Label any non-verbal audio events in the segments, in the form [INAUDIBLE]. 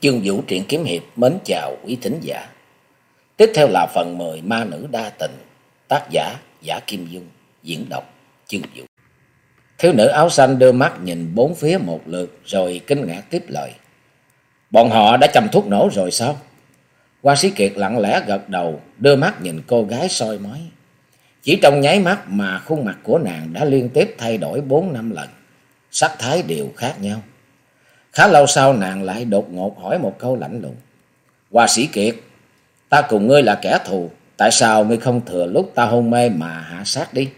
Chương Vũ truyện kiếm hiệp mến chào quý thính giả. Tiếp theo là phần 10 Ma nữ đa tình, tác giả Giả Kim Dung, diễn đọc Chương Vũ. Thiếu nữ áo xanh đưa mắt nhìn bốn phía một lượt rồi kinh ngạc tiếp lời. Bọn họ đã chăm thuốc nổ rồi sao? Hoa sĩ Kiệt lặng lẽ gật đầu, đưa mắt nhìn cô gái soi mói. Chỉ trong nháy mắt mà khuôn mặt của nàng đã liên tiếp thay đổi bốn năm lần. Sắc thái đều khác nhau. Khá lâu sau nàng lại đột ngột hỏi một câu lạnh lùng. Hoa sĩ Kiệt, ta cùng ngươi là kẻ thù, tại sao ngươi không thừa lúc ta hôn mê mà hạ sát đi?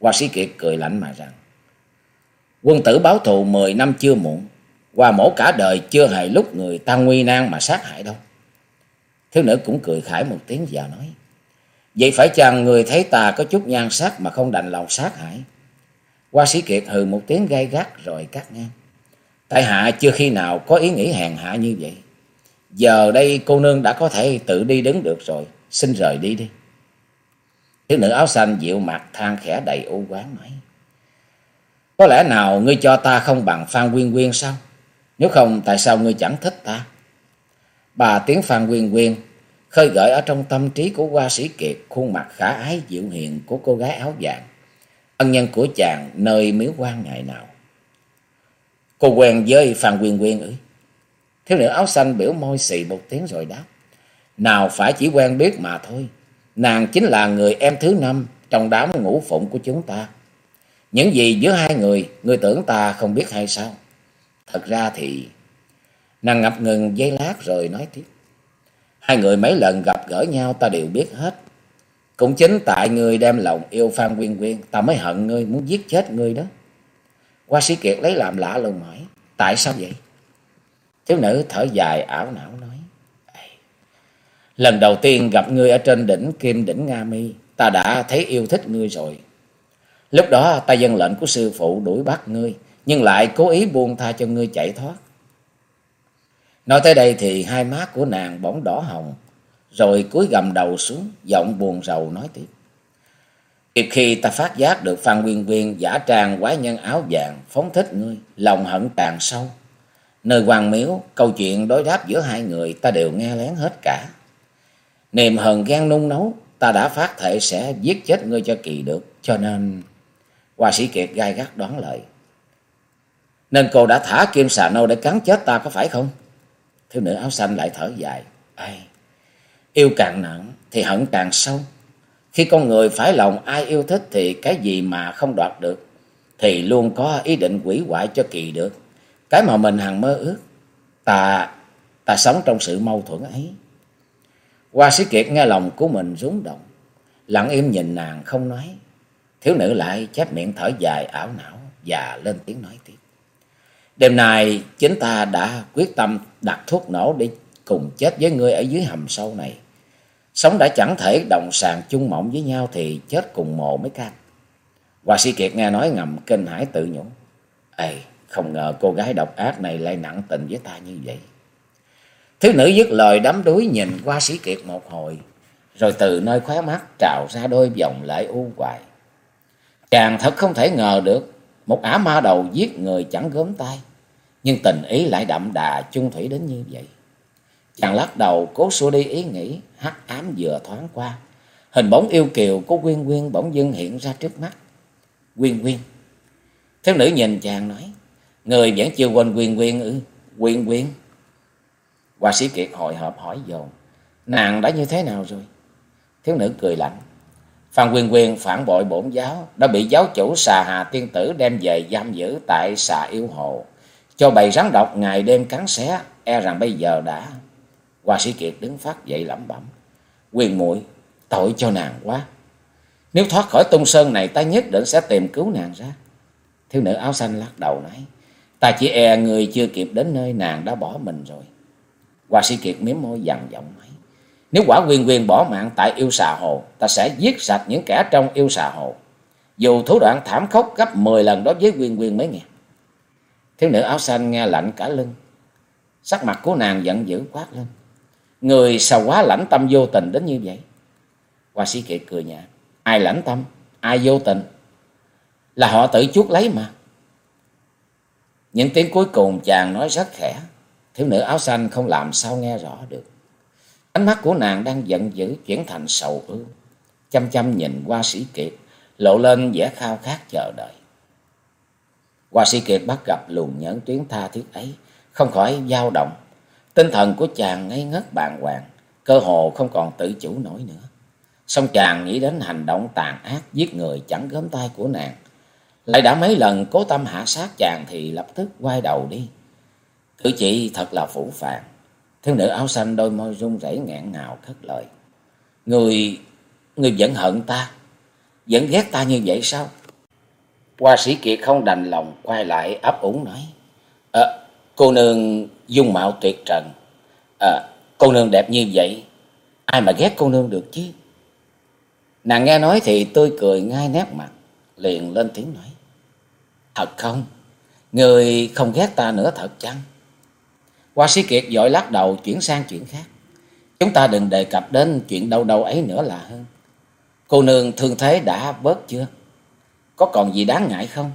Hoa sĩ Kiệt cười lạnh mà rằng. Quân tử báo thù mười năm chưa muộn, qua mổ cả đời chưa hề lúc người ta nguy nan mà sát hại đâu. Thiếu nữ cũng cười khải một tiếng và nói. Vậy phải chăng người thấy ta có chút nhan sắc mà không đành lòng sát hại? Hoa sĩ Kiệt hừ một tiếng gay gắt rồi cắt ngang. Tại hạ chưa khi nào có ý nghĩ hèn hạ như vậy. Giờ đây cô nương đã có thể tự đi đứng được rồi. Xin rời đi đi. Thiếu nữ áo xanh dịu mặt, than khẽ đầy u quán nói. Có lẽ nào ngươi cho ta không bằng Phan Quyên Quyên sao? Nếu không, tại sao ngươi chẳng thích ta? Bà tiếng Phan Quyên Quyên khơi gợi ở trong tâm trí của hoa sĩ Kiệt, khuôn mặt khả ái dịu hiền của cô gái áo vàng. Ân nhân của chàng nơi miếu quan ngày nào. Cô quen với Phan Quyên Quyên ư? Thiếu nữ áo xanh biểu môi xì một tiếng rồi đáp. Nào phải chỉ quen biết mà thôi. Nàng chính là người em thứ năm trong đám ngũ phụng của chúng ta. Những gì giữa hai người, người tưởng ta không biết hay sao? Thật ra thì... Nàng ngập ngừng giây lát rồi nói tiếp. Hai người mấy lần gặp gỡ nhau ta đều biết hết. Cũng chính tại người đem lòng yêu Phan Quyên Quyên, ta mới hận ngươi, muốn giết chết ngươi đó. Hoa sĩ Kiệt lấy làm lạ lùng hỏi. Tại sao vậy? Thiếu nữ thở dài ảo não nói. Lần đầu tiên gặp ngươi ở trên đỉnh Kim đỉnh Nga Mi, ta đã thấy yêu thích ngươi rồi. Lúc đó ta dân lệnh của sư phụ đuổi bắt ngươi, nhưng lại cố ý buông tha cho ngươi chạy thoát. Nói tới đây thì hai má của nàng bỗng đỏ hồng, rồi cúi gầm đầu xuống, giọng buồn rầu nói tiếp. Kịp khi ta phát giác được Phan Nguyên Viên giả trang quái nhân áo vàng phóng thích ngươi, lòng hận càng sâu. Nơi hoàng miếu, câu chuyện đối đáp giữa hai người ta đều nghe lén hết cả. Niềm hờn ghen nung nấu, ta đã phát thể sẽ giết chết ngươi cho kỳ được, cho nên... Hoa sĩ Kiệt gai gắt đoán lời. Nên cô đã thả kim xà nâu để cắn chết ta có phải không? Thiếu nữ áo xanh lại thở dài. Ai? Yêu càng nặng thì hận càng sâu. Khi con người phải lòng ai yêu thích thì cái gì mà không đoạt được. Thì luôn có ý định quỷ hoại cho kỳ được. Cái mà mình hằng mơ ước. Ta, ta sống trong sự mâu thuẫn ấy. Hoa sĩ Kiệt nghe lòng của mình rúng động. Lặng im nhìn nàng không nói. Thiếu nữ lại chép miệng thở dài ảo não và lên tiếng nói tiếp. Đêm nay chính ta đã quyết tâm đặt thuốc nổ để cùng chết với ngươi ở dưới hầm sâu này. Sống đã chẳng thể đồng sàng chung mộng với nhau thì chết cùng mộ mới can. Hoa sĩ Kiệt nghe nói ngầm kinh hãi tự nhủ. Ê, không ngờ cô gái độc ác này lại nặng tình với ta như vậy. Thiếu nữ dứt lời đắm đuối nhìn qua sĩ Kiệt một hồi. Rồi từ nơi khóe mắt trào ra đôi dòng lệ u hoài. Chàng thật không thể ngờ được một ả ma đầu giết người chẳng gớm tay. Nhưng tình ý lại đậm đà chung thủy đến như vậy. Chàng lắc đầu cố xua đi ý nghĩ hắc ám vừa thoáng qua. Hình bóng yêu kiều của Quyên Quyên bỗng dưng hiện ra trước mắt. Quyên Quyên. Thiếu nữ nhìn chàng nói. Người vẫn chưa quên Quyên Quyên ư. Quyên Quyên. Hoa sĩ Kiệt hồi hộp hỏi dồn. Nàng đã như thế nào rồi? Thiếu nữ cười lạnh. Phan Quyên Quyên phản bội bổn giáo, đã bị giáo chủ xà hà tiên tử đem về giam giữ tại xà yêu hồ. Cho bầy rắn độc ngày đêm cắn xé, e rằng bây giờ đã... Hoa sĩ Kiệt đứng phát dậy lẩm bẩm. Quyền muội tội cho nàng quá. Nếu thoát khỏi tung sơn này ta nhất định sẽ tìm cứu nàng ra. Thiếu nữ áo xanh lắc đầu nói. Ta chỉ e người chưa kịp đến nơi nàng đã bỏ mình rồi. Hoa sĩ Kiệt miếm môi dằn giọng nói. Nếu quả quyền quyền bỏ mạng tại yêu xà hồ, ta sẽ giết sạch những kẻ trong yêu xà hồ. Dù thủ đoạn thảm khốc gấp 10 lần đối với quyền quyền mới nghe. Thiếu nữ áo xanh nghe lạnh cả lưng. Sắc mặt của nàng giận dữ quát lên. Người sao quá lãnh tâm vô tình đến như vậy? Hoa sĩ kiệt cười nhạt. Ai lãnh tâm? Ai vô tình? Là họ tự chuốc lấy mà. Những tiếng cuối cùng chàng nói rất khẽ. thiếu nữ áo xanh không làm sao nghe rõ được. Ánh mắt của nàng đang giận dữ chuyển thành sầu ưu, chăm chăm nhìn qua sĩ kiệt, lộ lên vẻ khao khát chờ đợi. Hoa sĩ kiệt bắt gặp luồng nhẫn tuyến tha thiết ấy, không khỏi dao động. Tinh thần của chàng ngây ngất bàng hoàng, cơ hồ không còn tự chủ nổi nữa. Xong chàng nghĩ đến hành động tàn ác giết người chẳng gớm tay của nàng. Lại đã mấy lần cố tâm hạ sát chàng thì lập tức quay đầu đi. Cử chỉ thật là phủ phàng. Thiếu nữ áo xanh đôi môi run rẩy ngẹn ngào khất lời. Người, người vẫn hận ta, vẫn ghét ta như vậy sao? Hoa sĩ Kiệt không đành lòng quay lại ấp úng nói. À, cô nương dung mạo tuyệt trần. À, cô nương đẹp như vậy, ai mà ghét cô nương được chứ? Nàng nghe nói thì tươi cười ngay nét mặt, liền lên tiếng nói. Thật không? Người không ghét ta nữa thật chăng? Hoa sĩ Kiệt vội lắc đầu chuyển sang chuyện khác. Chúng ta đừng đề cập đến chuyện đâu đâu ấy nữa là hơn. Cô nương thương thế đã bớt chưa? Có còn gì đáng ngại không?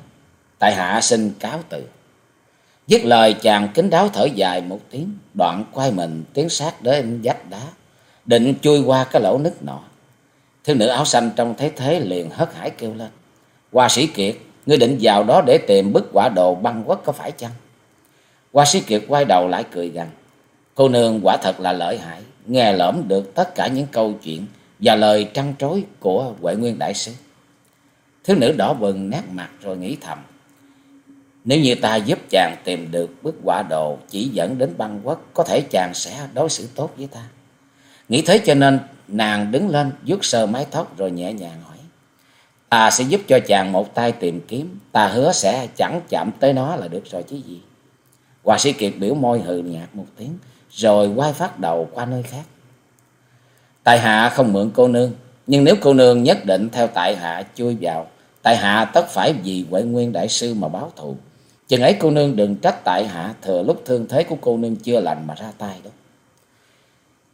Tại hạ xin cáo từ. Dứt lời chàng kính đáo thở dài một tiếng, đoạn quay mình tiến sát đến vách đá, định chui qua cái lỗ nứt nọ. Thiếu nữ áo xanh trong thấy thế liền hớt hải kêu lên. Hoa sĩ Kiệt, ngươi định vào đó để tìm bức quả đồ băng quất có phải chăng? Hoa sĩ Kiệt quay đầu lại cười rằng Cô nương quả thật là lợi hại, nghe lỡm được tất cả những câu chuyện và lời trăn trối của Huệ Nguyên Đại Sư. Thiếu nữ đỏ bừng nét mặt rồi nghĩ thầm. Nếu như ta giúp chàng tìm được bức quả đồ chỉ dẫn đến băng quốc, có thể chàng sẽ đối xử tốt với ta. Nghĩ thế cho nên nàng đứng lên vuốt sơ mái tóc rồi nhẹ nhàng hỏi. Ta sẽ giúp cho chàng một tay tìm kiếm, ta hứa sẽ chẳng chạm tới nó là được rồi chứ gì. Hòa sĩ Kiệt biểu môi hừ nhạt một tiếng, rồi quay phát đầu qua nơi khác. Tại hạ không mượn cô nương, nhưng nếu cô nương nhất định theo tại hạ chui vào, tại hạ tất phải vì Huệ Nguyên Đại Sư mà báo thù. Chừng ấy cô nương đừng trách tại hạ thừa lúc thương thế của cô nương chưa lành mà ra tay đó.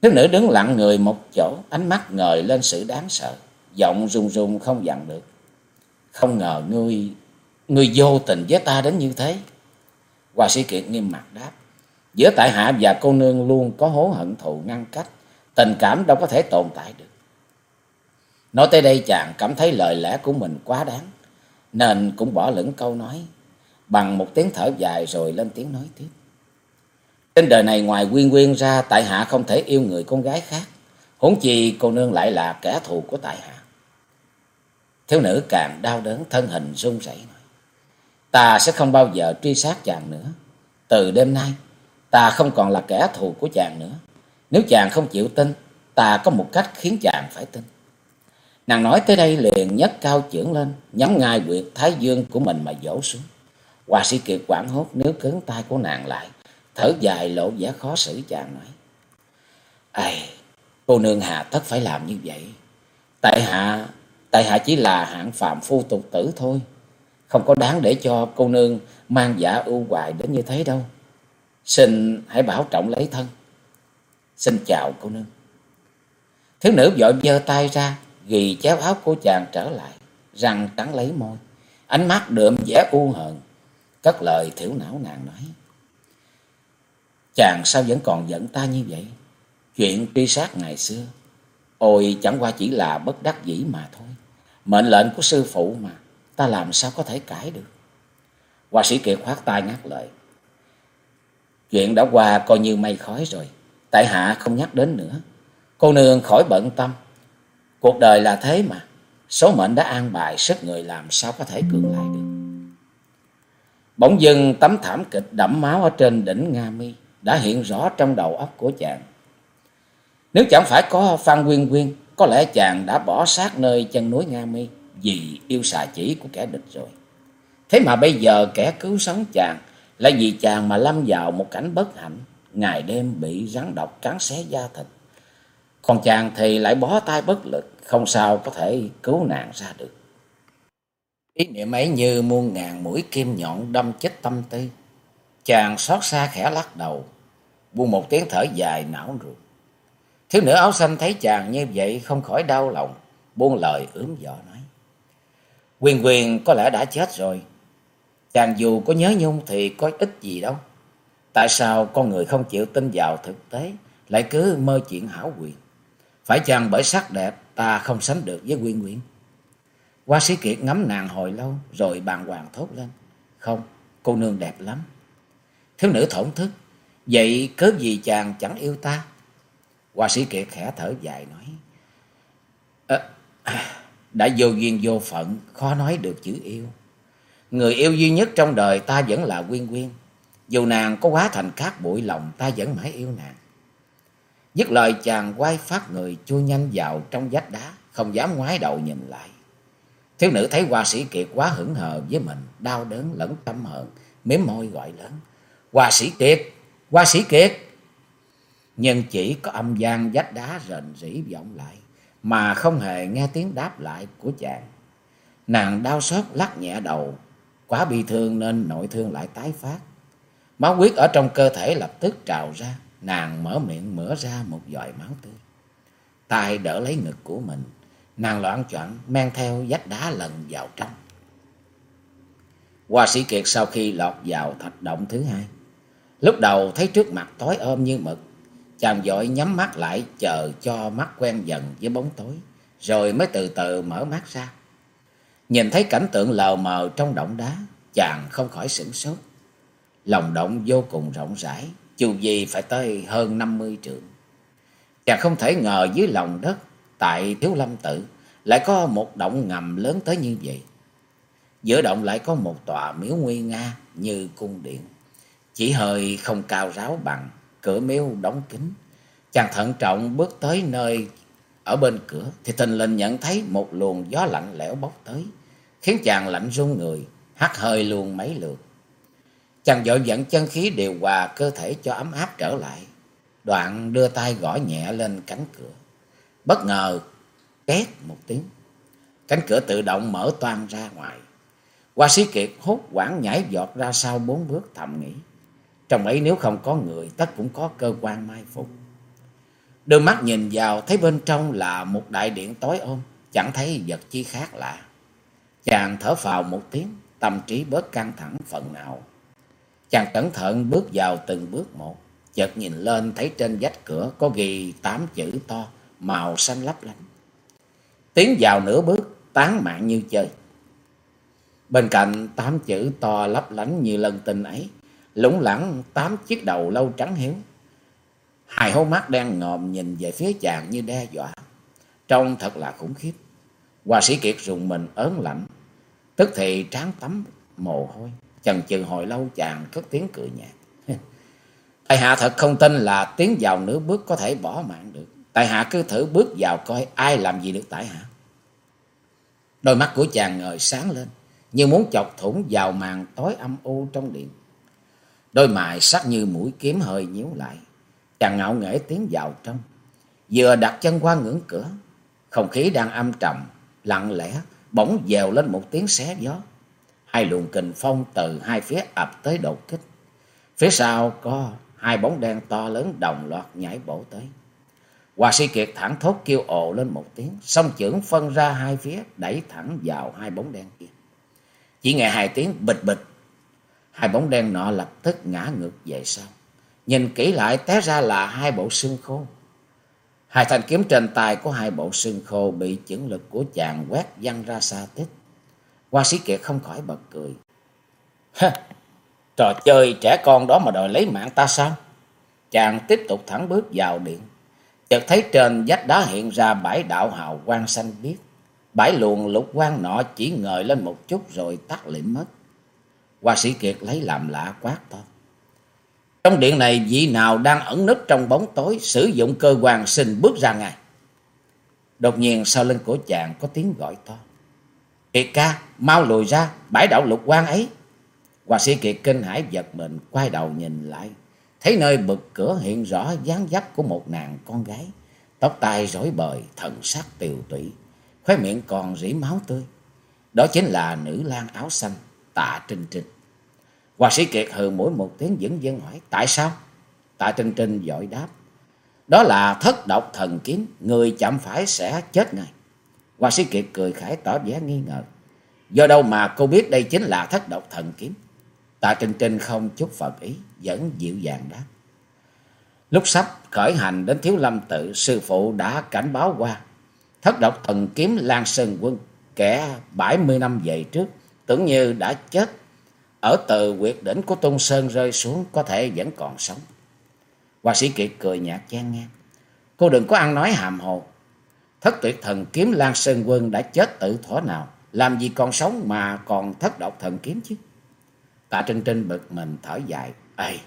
Thiếu nữ đứng lặng người một chỗ, ánh mắt ngời lên sự đáng sợ, giọng run run không dặn được. Không ngờ ngươi, ngươi vô tình với ta đến như thế. Hòa sĩ Kiệt nghiêm mặt đáp. Giữa tại hạ và cô nương luôn có hố hận thù ngăn cách, tình cảm đâu có thể tồn tại được. Nói tới đây chàng cảm thấy lời lẽ của mình quá đáng, nên cũng bỏ lửng câu nói, bằng một tiếng thở dài rồi lên tiếng nói tiếp. Trên đời này ngoài Quyên Quyên ra, tại hạ không thể yêu người con gái khác, huống chi cô nương lại là kẻ thù của tại hạ. Thiếu nữ càng đau đớn thân hình run rẩy nói, ta sẽ không bao giờ truy sát chàng nữa. Từ đêm nay, ta không còn là kẻ thù của chàng nữa. Nếu chàng không chịu tin, ta có một cách khiến chàng phải tin. Nàng nói tới đây liền nhấc cao chưởng lên, nhắm ngay quyệt thái dương của mình mà dỗ xuống. Hoa sĩ kiệt quảng hốt nếu cứng tay của nàng lại, thở dài lộ vẻ khó xử chàng nói. Ai, cô nương hà tất phải làm như vậy. Tại hạ, tại hạ chỉ là hạng phạm phu tục tử thôi. Không có đáng để cho cô nương mang giả ưu hoài đến như thế đâu. Xin hãy bảo trọng lấy thân. Xin chào cô nương. Thiếu nữ vội giơ tay ra, ghi chéo áo của chàng trở lại, răng trắng lấy môi, ánh mắt đượm vẻ u hờn, cất lời thiểu não nàng nói. Chàng sao vẫn còn giận ta như vậy? Chuyện truy sát ngày xưa, ôi chẳng qua chỉ là bất đắc dĩ mà thôi. Mệnh lệnh của sư phụ mà, ta làm sao có thể cãi được? Hoa sĩ Kiệt khoát tay ngắt lời. Chuyện đã qua coi như mây khói rồi, tại hạ không nhắc đến nữa. Cô nương khỏi bận tâm, cuộc đời là thế mà, số mệnh đã an bài sức người làm sao có thể cường lại được. Bỗng dưng tấm thảm kịch đẫm máu ở trên đỉnh Nga Mi đã hiện rõ trong đầu óc của chàng. Nếu chẳng phải có Phan Quyên Quyên, có lẽ chàng đã bỏ sát nơi chân núi Nga Mi vì yêu xà chỉ của kẻ địch rồi. Thế mà bây giờ kẻ cứu sống chàng là vì chàng mà lâm vào một cảnh bất hạnh, ngày đêm bị rắn độc cắn xé da thịt. Còn chàng thì lại bó tay bất lực, không sao có thể cứu nạn ra được. Ý niệm ấy như muôn ngàn mũi kim nhọn đâm chết tâm tư. Chàng xót xa khẽ lắc đầu, buông một tiếng thở dài não ruột. Thiếu nữ áo xanh thấy chàng như vậy không khỏi đau lòng, buông lời ướm dọ nói. Quyền quyền có lẽ đã chết rồi. Chàng dù có nhớ nhung thì có ích gì đâu. Tại sao con người không chịu tin vào thực tế, lại cứ mơ chuyện hảo quyền? Phải chăng bởi sắc đẹp ta không sánh được với Quyên Quyên? Hoa sĩ Kiệt ngắm nàng hồi lâu rồi bàn hoàng thốt lên. Không, cô nương đẹp lắm. Thiếu nữ thổn thức. Vậy cớ gì chàng chẳng yêu ta? Hoa sĩ Kiệt khẽ thở dài nói. À, đã vô duyên vô phận, khó nói được chữ yêu. Người yêu duy nhất trong đời ta vẫn là Quyên Quyên. Dù nàng có quá thành cát bụi lòng ta vẫn mãi yêu nàng. Dứt lời chàng quay phát người chui nhanh vào trong vách đá, không dám ngoái đầu nhìn lại. Thiếu nữ thấy hoa sĩ Kiệt quá hững hờ với mình, đau đớn lẫn tâm hận mếm môi gọi lớn. Hoa sĩ Kiệt, hoa sĩ Kiệt. Nhưng chỉ có âm gian vách đá rền rỉ vọng lại, mà không hề nghe tiếng đáp lại của chàng. Nàng đau xót lắc nhẹ đầu, quá bị thương nên nội thương lại tái phát. Máu huyết ở trong cơ thể lập tức trào ra, nàng mở miệng mở ra một dòi máu tươi. tay đỡ lấy ngực của mình, nàng loạn choạng men theo vách đá lần vào trong. Hoa sĩ Kiệt sau khi lọt vào thạch động thứ hai, lúc đầu thấy trước mặt tối ôm như mực, chàng vội nhắm mắt lại chờ cho mắt quen dần với bóng tối, rồi mới từ từ mở mắt ra. Nhìn thấy cảnh tượng lờ mờ trong động đá, chàng không khỏi sửng sốt. Lòng động vô cùng rộng rãi, dù gì phải tới hơn năm mươi trượng. Chàng không thể ngờ dưới lòng đất, tại Thiếu Lâm Tự, lại có một động ngầm lớn tới như vậy. Giữa động lại có một tòa miếu nguy nga như cung điện. Chỉ hơi không cao ráo bằng, cửa miếu đóng kín. Chàng thận trọng bước tới nơi ở bên cửa thì thình lình nhận thấy một luồng gió lạnh lẽo bốc tới, khiến chàng lạnh run người, hắt hơi luôn mấy lượt. Chàng vội dẫn chân khí điều hòa cơ thể cho ấm áp trở lại. Đoạn đưa tay gõ nhẹ lên cánh cửa. Bất ngờ, két một tiếng. Cánh cửa tự động mở toan ra ngoài. Hoa sĩ kiệt hốt quảng nhảy giọt ra sau bốn bước thầm nghĩ. Trong ấy nếu không có người, tất cũng có cơ quan mai phục. đôi mắt nhìn vào, thấy bên trong là một đại điện tối ôm, chẳng thấy vật chi khác lạ. Chàng thở phào một tiếng, tâm trí bớt căng thẳng phần nào. Chàng cẩn thận bước vào từng bước một, chợt nhìn lên thấy trên vách cửa có ghi tám chữ to, màu xanh lấp lánh. Tiến vào nửa bước, tán mạng như chơi. Bên cạnh tám chữ to lấp lánh như lân tinh ấy, lủng lẳng tám chiếc đầu lâu trắng hiếu. Hai hố mắt đen ngòm nhìn về phía chàng như đe dọa. Trông thật là khủng khiếp. Hoa sĩ Kiệt rùng mình ớn lạnh. Tức thì tráng tắm mồ hôi. Chần chừ hồi lâu chàng cất tiếng cười nhạt. [LAUGHS] Tại hạ thật không tin là tiến vào nửa bước có thể bỏ mạng được. Tại hạ cứ thử bước vào coi ai làm gì được tại hạ. Đôi mắt của chàng ngời sáng lên. Như muốn chọc thủng vào màn tối âm u trong điện. Đôi mày sắc như mũi kiếm hơi nhíu lại. Chàng ngạo nghễ tiến vào trong. Vừa đặt chân qua ngưỡng cửa. Không khí đang âm trầm, lặng lẽ, bỗng dèo lên một tiếng xé gió. Hai luồng kình phong từ hai phía ập tới đột kích. Phía sau có hai bóng đen to lớn đồng loạt nhảy bổ tới. Hòa sĩ Kiệt thẳng thốt kêu ồ lên một tiếng, song chưởng phân ra hai phía, đẩy thẳng vào hai bóng đen kia. Chỉ nghe hai tiếng bịch bịch, hai bóng đen nọ lập tức ngã ngược về sau. Nhìn kỹ lại té ra là hai bộ xương khô. Hai thanh kiếm trên tay của hai bộ xương khô bị chưởng lực của chàng quét văng ra xa tích. Hoa sĩ Kiệt không khỏi bật cười. Hơ, trò chơi trẻ con đó mà đòi lấy mạng ta sao? Chàng tiếp tục thẳng bước vào điện. Chợt thấy trên vách đá hiện ra bãi đạo hào quang xanh biếc. Bãi luồng lục quang nọ chỉ ngời lên một chút rồi tắt lịm mất. Hoa sĩ Kiệt lấy làm lạ quát to. Trong điện này vị nào đang ẩn nấp trong bóng tối sử dụng cơ quan xin bước ra ngay. Đột nhiên sau lưng của chàng có tiếng gọi to. Kiệt ca, mau lùi ra, bãi đạo lục quang ấy. Hòa sĩ Kiệt kinh hãi giật mình, quay đầu nhìn lại. Thấy nơi bực cửa hiện rõ dáng dấp của một nàng con gái. Tóc tai rối bời, thần sắc tiều tụy, khóe miệng còn rỉ máu tươi. Đó chính là nữ lang áo xanh, tạ Trinh Trinh. hoa sĩ Kiệt hừ mỗi một tiếng dững dưng hỏi, tại sao? Tạ Trinh Trinh dội đáp, đó là thất độc thần kiếm, người chạm phải sẽ chết ngay. Hoa sĩ Kiệt cười khải tỏ vẻ nghi ngờ. Do đâu mà cô biết đây chính là thất độc thần kiếm? Tạ Trinh Trinh không chút phật ý, vẫn dịu dàng đáp. Lúc sắp khởi hành đến Thiếu Lâm Tự, sư phụ đã cảnh báo qua. Thất độc thần kiếm Lan Sơn Quân, kẻ bảy mươi năm về trước, tưởng như đã chết. Ở từ quyệt đỉnh của tôn Sơn rơi xuống, có thể vẫn còn sống. Hoa sĩ Kiệt cười nhạt chen ngang. Cô đừng có ăn nói hàm hồ. Thất tuyệt thần kiếm Lan Sơn Quân đã chết tự thỏa nào. Làm gì còn sống mà còn thất độc thần kiếm chứ. Tạ Trinh Trinh bực mình thở dài. Ê!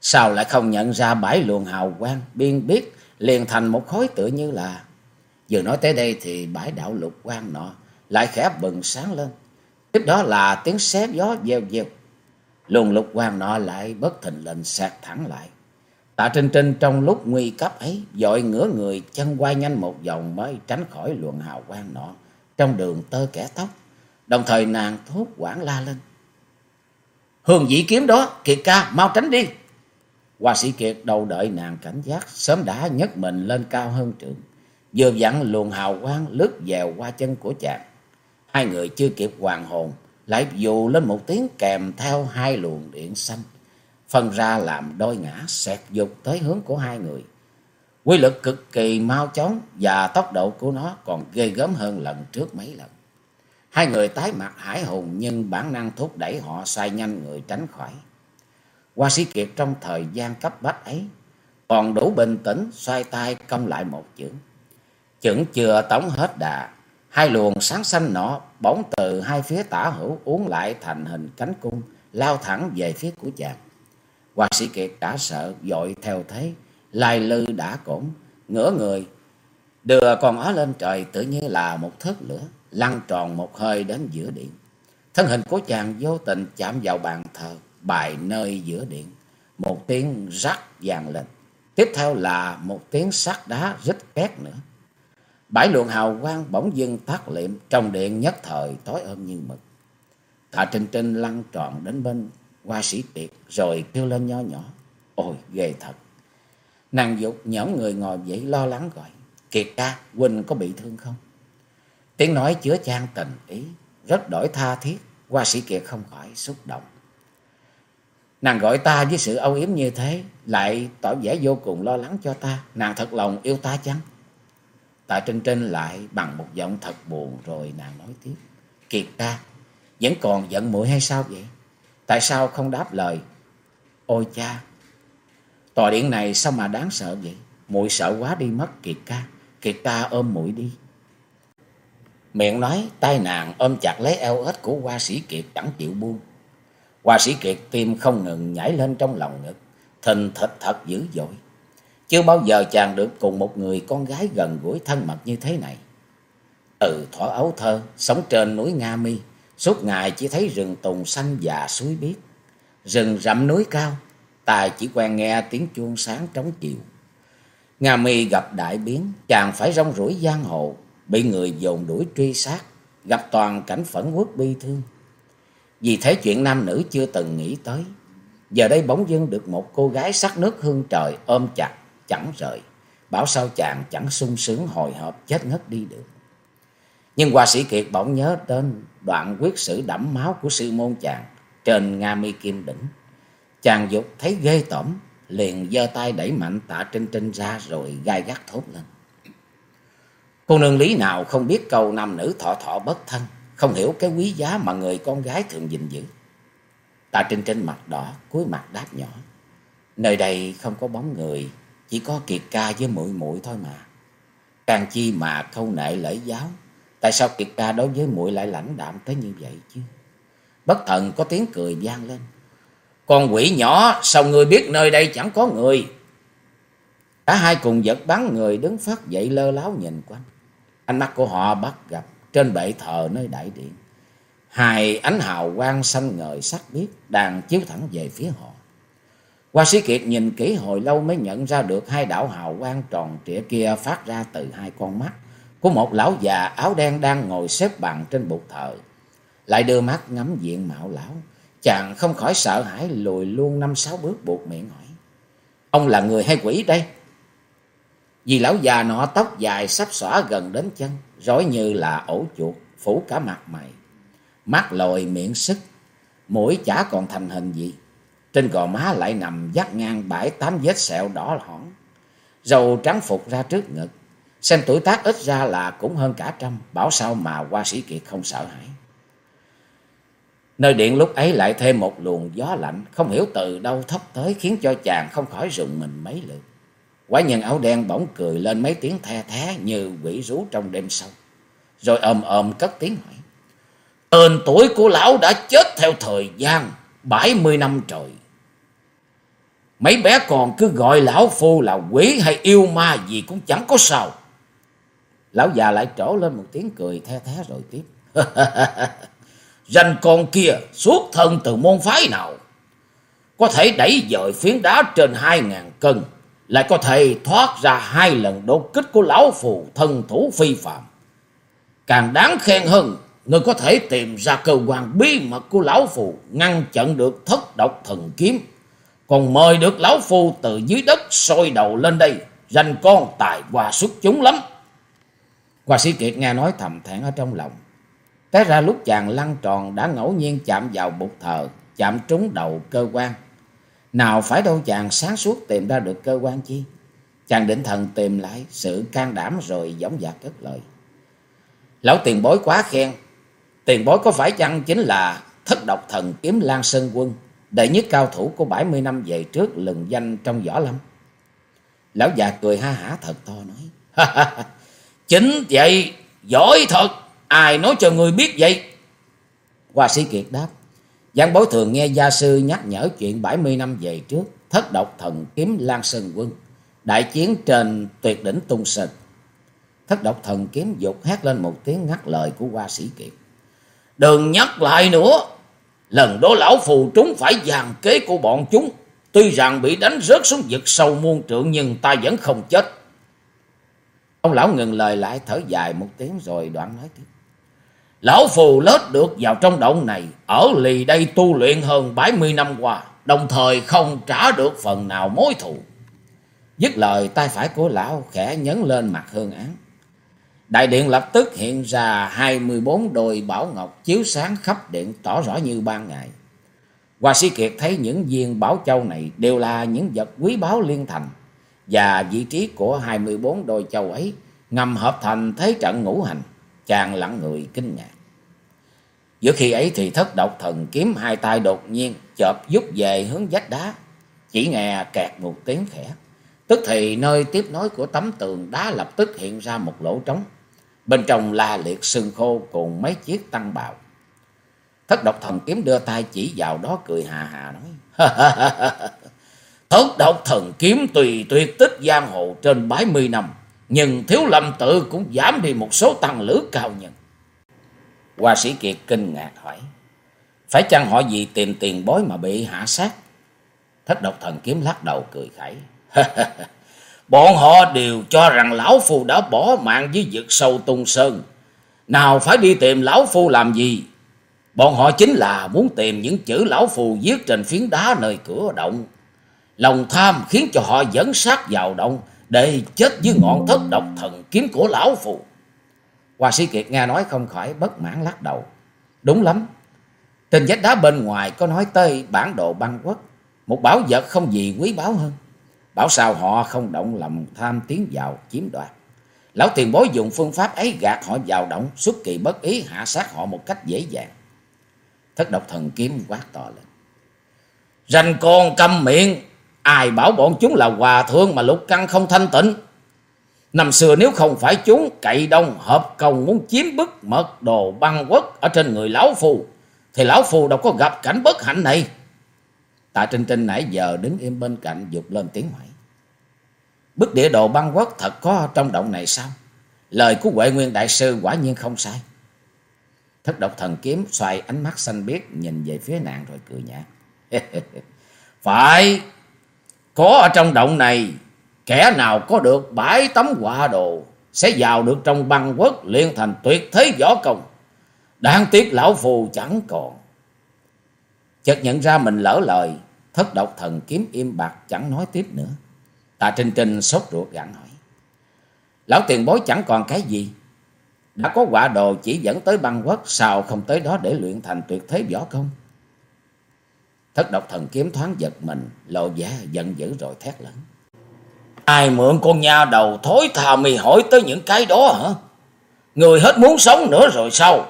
Sao lại không nhận ra bãi luồng hào quang biên biết liền thành một khối tựa như là... Vừa nói tới đây thì bãi đạo lục quang nọ lại khẽ bừng sáng lên. Tiếp đó là tiếng xé gió gieo gieo. Luồng lục quang nọ lại bất thình lình sạt thẳng lại. Tạ Trinh Trinh trong lúc nguy cấp ấy, dội ngửa người chân quay nhanh một vòng mới tránh khỏi luồng hào quang nọ trong đường tơ kẻ tóc. Đồng thời nàng thốt quảng la lên. Hương dĩ kiếm đó, Kiệt ca, mau tránh đi. Hoa sĩ Kiệt đầu đợi nàng cảnh giác, sớm đã nhấc mình lên cao hơn trượng. Vừa dặn luồng hào quang lướt dèo qua chân của chàng. Hai người chưa kịp hoàn hồn, lại dù lên một tiếng kèm theo hai luồng điện xanh phân ra làm đôi ngã xẹt dục tới hướng của hai người. Quy lực cực kỳ mau chóng và tốc độ của nó còn ghê gớm hơn lần trước mấy lần. Hai người tái mặt hải hùng nhưng bản năng thúc đẩy họ xoay nhanh người tránh khỏi. Hoa sĩ Kiệt trong thời gian cấp bách ấy còn đủ bình tĩnh xoay tay công lại một chữ, Chưởng chưa tống hết đà, hai luồng sáng xanh nọ bỗng từ hai phía tả hữu uốn lại thành hình cánh cung lao thẳng về phía của chàng. Hoa sĩ Kiệt đã sợ, dội theo thế, lai lư đã cổn, ngửa người, đưa con ó lên trời tự như là một thớt lửa, lăn tròn một hơi đến giữa điện. Thân hình của chàng vô tình chạm vào bàn thờ, bài nơi giữa điện. Một tiếng rắc vàng lên. Tiếp theo là một tiếng sắt đá rít két nữa. Bãi luồng hào quang bỗng dưng tắt liệm, trong điện nhất thời tối ôm như mực. Tạ Trinh Trinh lăn tròn đến bên qua sĩ tiệc rồi kêu lên nho nhỏ. Ôi ghê thật. Nàng dục nhỏ người ngồi dậy lo lắng gọi. Kiệt ca, Huynh có bị thương không? Tiếng nói chứa chan tình ý, rất đổi tha thiết. Hoa sĩ Kiệt không khỏi xúc động. Nàng gọi ta với sự âu yếm như thế, lại tỏ vẻ vô cùng lo lắng cho ta. Nàng thật lòng yêu ta chăng? Tạ Trinh Trinh lại bằng một giọng thật buồn rồi nàng nói tiếp. Kiệt ca, vẫn còn giận muội hay sao vậy? Tại sao không đáp lời? Ôi cha! Tòa điện này sao mà đáng sợ vậy? muội sợ quá đi mất Kiệt ca. Kiệt ca ôm muội đi. Miệng nói, tay nàng ôm chặt lấy eo ếch của hoa sĩ Kiệt chẳng chịu buông. Hoa sĩ Kiệt tim không ngừng nhảy lên trong lòng ngực, thình thịch thật dữ dội. Chưa bao giờ chàng được cùng một người con gái gần gũi thân mật như thế này. Từ thỏ ấu thơ, sống trên núi Nga Mi, Suốt ngày chỉ thấy rừng tùng xanh và suối biếc. Rừng rậm núi cao, tài chỉ quen nghe tiếng chuông sáng trống chiều. Nga mi gặp đại biến, chàng phải rong rủi giang hồ, bị người dồn đuổi truy sát, gặp toàn cảnh phẫn quốc bi thương. Vì thế chuyện nam nữ chưa từng nghĩ tới. Giờ đây bỗng dưng được một cô gái sắc nước hương trời ôm chặt, chẳng rời. Bảo sao chàng chẳng sung sướng hồi hộp chết ngất đi được. Nhưng hòa sĩ Kiệt bỗng nhớ đến đoạn quyết sử đẫm máu của sư môn chàng trên Nga mi kim đỉnh. Chàng dục thấy ghê tởm, liền giơ tay đẩy mạnh tạ trinh trinh ra rồi gai gắt thốt lên. Cô nương lý nào không biết câu nam nữ thọ thọ bất thân, không hiểu cái quý giá mà người con gái thường gìn giữ. Tạ trinh trên mặt đỏ, cúi mặt đáp nhỏ. Nơi đây không có bóng người, chỉ có kiệt ca với muội muội thôi mà. Càng chi mà câu nệ lễ giáo, Tại sao Kiệt ca đối với muội lại lãnh đạm tới như vậy chứ? Bất thần có tiếng cười vang lên. Con quỷ nhỏ, sao ngươi biết nơi đây chẳng có người? Cả hai cùng giật bắn người đứng phát dậy lơ láo nhìn quanh. Ánh mắt của họ bắt gặp trên bệ thờ nơi đại điện. Hai ánh hào quang xanh ngời sắc biếc đang chiếu thẳng về phía họ. Hoa sĩ Kiệt nhìn kỹ hồi lâu mới nhận ra được hai đảo hào quang tròn trịa kia phát ra từ hai con mắt của một lão già áo đen đang ngồi xếp bằng trên bục thờ. Lại đưa mắt ngắm diện mạo lão. Chàng không khỏi sợ hãi lùi luôn năm sáu bước buộc miệng hỏi. Ông là người hay quỷ đây? Vì lão già nọ tóc dài sắp xõa gần đến chân, rối như là ổ chuột, phủ cả mặt mày. Mắt lồi miệng sức, mũi chả còn thành hình gì. Trên gò má lại nằm dắt ngang bãi tám vết sẹo đỏ hỏn. Râu trắng phục ra trước ngực. Xem tuổi tác ít ra là cũng hơn cả trăm. Bảo sao mà qua sĩ kiệt không sợ hãi. Nơi điện lúc ấy lại thêm một luồng gió lạnh. Không hiểu từ đâu thấp tới khiến cho chàng không khỏi rùng mình mấy lượt quá nhân áo đen bỗng cười lên mấy tiếng the thé như quỷ rú trong đêm sâu. Rồi ồm ồm cất tiếng hỏi. Tên tuổi của lão đã chết theo thời gian bảy mươi năm trời. Mấy bé còn cứ gọi lão phu là quỷ hay yêu ma gì cũng chẳng có sao. Lão già lại trổ lên một tiếng cười the thé rồi tiếp. [LAUGHS] Danh con kia suốt thân từ môn phái nào? Có thể đẩy dời phiến đá trên hai ngàn cân. Lại có thể thoát ra hai lần đột kích của lão phù thân thủ phi phạm. Càng đáng khen hơn, người có thể tìm ra cơ quan bí mật của lão phù ngăn chặn được thất độc thần kiếm còn mời được lão phù từ dưới đất sôi đầu lên đây, danh con tài hòa xuất chúng lắm. Hoa sĩ Kiệt nghe nói thầm thẹn ở trong lòng. Té ra lúc chàng lăn tròn đã ngẫu nhiên chạm vào bục thờ, chạm trúng đầu cơ quan. Nào phải đâu chàng sáng suốt tìm ra được cơ quan chi. Chàng định thần tìm lại sự can đảm rồi giống dạc cất lời. Lão tiền bối quá khen. Tiền bối có phải chăng chính là thất độc thần kiếm Lan Sơn Quân đệ nhất cao thủ của 70 năm về trước lừng danh trong võ lâm. Lão già cười ha hả thật to nói. Chính vậy, giỏi thật, ai nói cho người biết vậy? Hoa sĩ Kiệt đáp. Giang bối thường nghe gia sư nhắc nhở chuyện 70 năm về trước, thất độc thần kiếm Lan Sơn Quân, đại chiến trên tuyệt đỉnh tung sơn. Thất độc thần kiếm dục hét lên một tiếng ngắt lời của hoa sĩ Kiệt. Đừng nhắc lại nữa, Lần đó lão phù trúng phải dàn kế của bọn chúng. Tuy rằng bị đánh rớt xuống vực sâu muôn trượng nhưng ta vẫn không chết. Ông lão ngừng lời lại thở dài một tiếng rồi đoạn nói tiếp. Lão phù lết được vào trong động này, ở lì đây tu luyện hơn 70 năm qua, đồng thời không trả được phần nào mối thù. Dứt lời tay phải của lão khẽ nhấn lên mặt hương án. Đại điện lập tức hiện ra 24 đôi bảo ngọc chiếu sáng khắp điện tỏ rõ như ban ngày. Hoa sĩ Kiệt thấy những viên bảo châu này đều là những vật quý báu liên thành và vị trí của 24 đôi châu ấy ngầm hợp thành thế trận ngũ hành, chàng lặng người kinh ngạc. Giữa khi ấy thì thất độc thần kiếm hai tay đột nhiên chợp giúp về hướng vách đá, chỉ nghe kẹt một tiếng khẽ. Tức thì nơi tiếp nối của tấm tường đá lập tức hiện ra một lỗ trống. Bên trong la liệt sương khô cùng mấy chiếc tăng bào. Thất độc thần kiếm đưa tay chỉ vào đó cười hà hà nói. Thất độc thần kiếm tùy tuyệt tích giang hồ trên bái mươi năm. Nhưng thiếu lâm tự cũng giảm đi một số tăng lữ cao nhân. Hoa sĩ Kiệt kinh ngạc hỏi. Phải chăng họ vì tìm tiền bối mà bị hạ sát? Thất độc thần kiếm lắc đầu cười khẩy. [LAUGHS] Bọn họ đều cho rằng Lão Phu đã bỏ mạng với vực sâu tung sơn. Nào phải đi tìm Lão Phu làm gì? Bọn họ chính là muốn tìm những chữ Lão Phu viết trên phiến đá nơi cửa động. Lòng tham khiến cho họ dẫn sát vào động để chết dưới ngọn thất độc thần kiếm của Lão phù. Hoa sĩ Kiệt nghe nói không khỏi bất mãn lắc đầu. Đúng lắm. Trên vách đá bên ngoài có nói tới bản đồ băng quốc. Một bảo vật không gì quý báu hơn. Bảo sao họ không động lòng tham tiến vào chiếm đoạt. Lão tiền bối dùng phương pháp ấy gạt họ vào động, xuất kỳ bất ý hạ sát họ một cách dễ dàng. Thất độc thần kiếm quát to lên. Rành con câm miệng, ai bảo bọn chúng là hòa thượng mà lục căn không thanh tịnh. Năm xưa nếu không phải chúng cậy đông hợp công muốn chiếm bức mật đồ băng quốc ở trên người lão phù, thì lão phù đâu có gặp cảnh bất hạnh này. Tạ Trinh Trinh nãy giờ đứng im bên cạnh dục lên tiếng hỏi. Bức địa đồ băng quốc thật có trong động này sao? Lời của Huệ Nguyên Đại Sư quả nhiên không sai. Thất độc thần kiếm xoay ánh mắt xanh biếc nhìn về phía nàng rồi cười nhạt. [LAUGHS] Phải, có ở trong động này, kẻ nào có được bãi tấm quả đồ sẽ vào được trong băng quốc liên thành tuyệt thế võ công. Đáng tiếc lão phù chẳng còn. Chợt nhận ra mình lỡ lời, thất độc thần kiếm im bạc chẳng nói tiếp nữa. Tạ Trinh Trinh sốt ruột gặn hỏi. Lão tiền bối chẳng còn cái gì. Đã có quả đồ chỉ dẫn tới băng quốc, sao không tới đó để luyện thành tuyệt thế võ công? Thất độc thần kiếm thoáng giật mình, lộ vẻ giận dữ rồi thét lớn. Ai mượn con nha đầu thối thà mì hỏi tới những cái đó hả? Người hết muốn sống nữa rồi sao?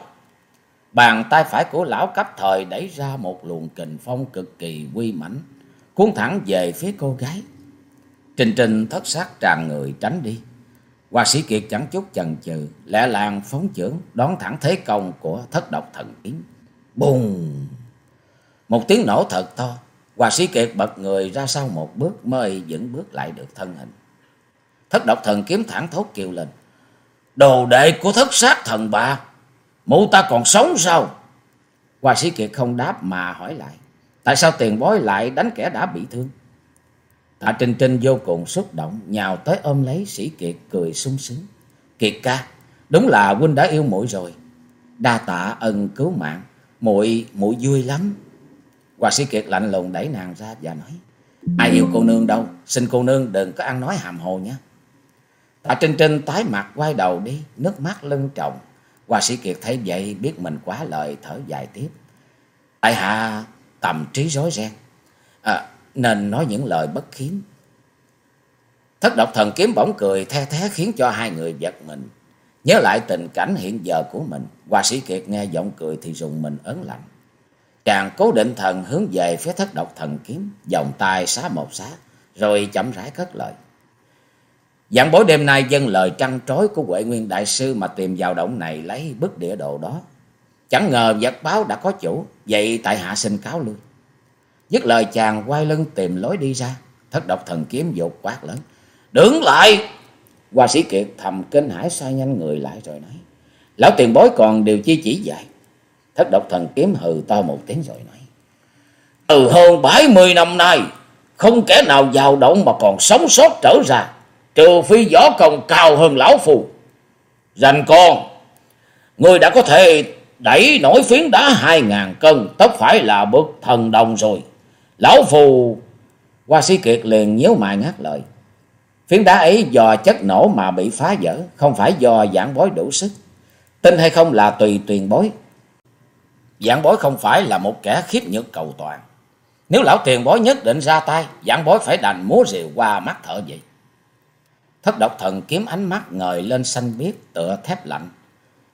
Bàn tay phải của lão cấp thời đẩy ra một luồng kình phong cực kỳ uy mãnh, cuốn thẳng về phía cô gái. Trình Trình thất sắc tràn người tránh đi. Hoa sĩ Kiệt chẳng chút chần chừ, lẹ làng phóng chưởng đón thẳng thế công của thất độc thần kiếm. Bùng! Một tiếng nổ thật to, hòa sĩ Kiệt bật người ra sau một bước mới dẫn bước lại được thân hình. Thất độc thần kiếm thẳng thốt kêu lên. Đồ đệ của thất sát thần bà, mụ ta còn sống sao? hòa sĩ Kiệt không đáp mà hỏi lại. Tại sao tiền bối lại đánh kẻ đã bị thương? Tạ Trinh Trinh vô cùng xúc động, nhào tới ôm lấy sĩ Kiệt cười sung sướng. Kiệt ca, đúng là huynh đã yêu muội rồi. Đa tạ ân cứu mạng, muội muội vui lắm. Hoa sĩ Kiệt lạnh lùng đẩy nàng ra và nói, ai yêu cô nương đâu, xin cô nương đừng có ăn nói hàm hồ nhé. Tạ Trinh Trinh tái mặt quay đầu đi, nước mắt lưng tròng. Hoa sĩ Kiệt thấy vậy biết mình quá lời thở dài tiếp. Tại hạ tầm trí rối ren. À, nên nói những lời bất khiếm. Thất độc thần kiếm bỗng cười the thế khiến cho hai người giật mình. Nhớ lại tình cảnh hiện giờ của mình, Hoa sĩ Kiệt nghe giọng cười thì dùng mình ấn lạnh. Chàng cố định thần hướng về phía thất độc thần kiếm, vòng tay xá một xá, rồi chậm rãi cất lời. dặn bối đêm nay dân lời trăn trối của Huệ Nguyên Đại Sư mà tìm vào động này lấy bức địa đồ đó. Chẳng ngờ vật báo đã có chủ, vậy tại hạ xin cáo lui. Dứt lời chàng quay lưng tìm lối đi ra. Thất độc thần kiếm dột quát lớn. Đứng lại! Hoa sĩ Kiệt thầm kinh hãi xoay nhanh người lại rồi nói. Lão tiền bối còn điều chi chỉ dạy. Thất độc thần kiếm hừ to một tiếng rồi nói. Từ hơn bảy mươi năm nay, không kẻ nào giàu động mà còn sống sót trở ra. Trừ phi võ công cao hơn lão phù. Dành con, người đã có thể đẩy nổi phiến đá hai ngàn cân, tất phải là bậc thần đồng rồi. Lão phù... Hoa sĩ Kiệt liền nhíu mày ngắt lời. Phiến đá ấy do chất nổ mà bị phá vỡ, không phải do giảng bối đủ sức. Tin hay không là tùy tuyền bối. Giảng bối không phải là một kẻ khiếp nhược cầu toàn. Nếu lão tiền bối nhất định ra tay, giảng bối phải đành múa rìu qua mắt thở vậy. Thất độc thần kiếm ánh mắt ngời lên xanh biếc tựa thép lạnh,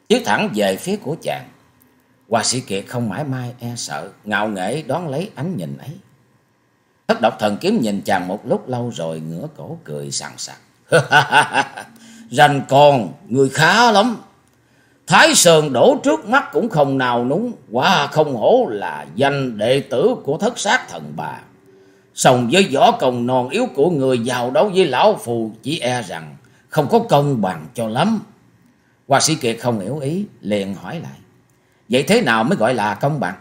chiếu thẳng về phía của chàng. Hoa sĩ Kiệt không mãi mai e sợ, ngạo nghễ đón lấy ánh nhìn ấy. Thất độc thần kiếm nhìn chàng một lúc lâu rồi ngửa cổ cười sảng sặc. [LAUGHS] Rành con, người khá lắm. Thái Sơn đổ trước mắt cũng không nào núng, quá không hổ là danh đệ tử của thất sát thần bà. Sòng với võ công non yếu của người giàu đấu với lão phù chỉ e rằng không có công bằng cho lắm. Hoa sĩ Kiệt không hiểu ý, liền hỏi lại. Vậy thế nào mới gọi là công bằng?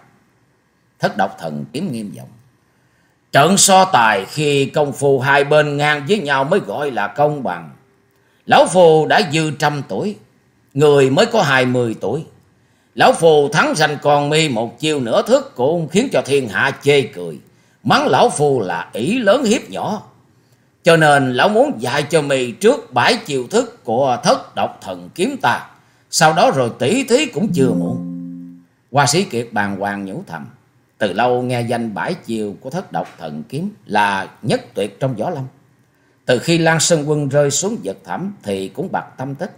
Thất độc thần kiếm nghiêm giọng. Trận so tài khi công phu hai bên ngang với nhau mới gọi là công bằng. Lão Phù đã dư trăm tuổi, người mới có hai mươi tuổi. Lão Phù thắng giành còn mi một chiêu nửa thức cũng khiến cho thiên hạ chê cười. Mắng Lão Phù là ỷ lớn hiếp nhỏ. Cho nên Lão muốn dạy cho mi trước bãi chiêu thức của thất độc thần kiếm ta. Sau đó rồi tỷ thí cũng chưa muộn. Hoa sĩ Kiệt bàn hoàng nhủ thầm. Từ lâu nghe danh bãi chiều của thất độc thần kiếm là nhất tuyệt trong võ lâm. Từ khi Lan Sơn Quân rơi xuống vực thẳm thì cũng bạc tâm tích.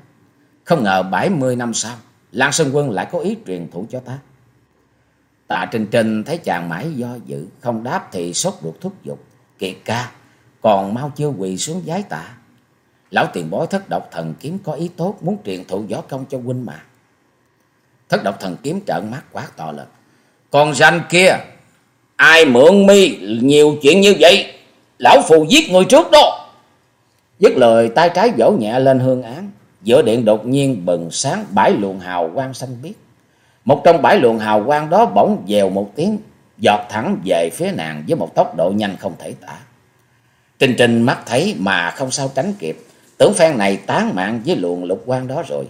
Không ngờ bảy mươi năm sau, Lan Sơn Quân lại có ý truyền thụ cho ta. Tạ Trình Trình thấy chàng mãi do dự, không đáp thì sốt ruột thúc giục. Kiệt ca, còn mau chưa quỳ xuống giái tạ. Lão tiền bối thất độc thần kiếm có ý tốt muốn truyền thụ võ công cho huynh mà. Thất độc thần kiếm trợn mắt quá to lên. Con ranh kia, ai mượn mi nhiều chuyện như vậy? Lão phù giết người trước đó. Dứt lời tay trái vỗ nhẹ lên hương án. Giữa điện đột nhiên bừng sáng bãi luồng hào quang xanh biếc. Một trong bãi luồng hào quang đó bỗng dèo một tiếng, giọt thẳng về phía nàng với một tốc độ nhanh không thể tả. Trình trình mắt thấy mà không sao tránh kịp, tưởng phen này tán mạng với luồng lục quang đó rồi.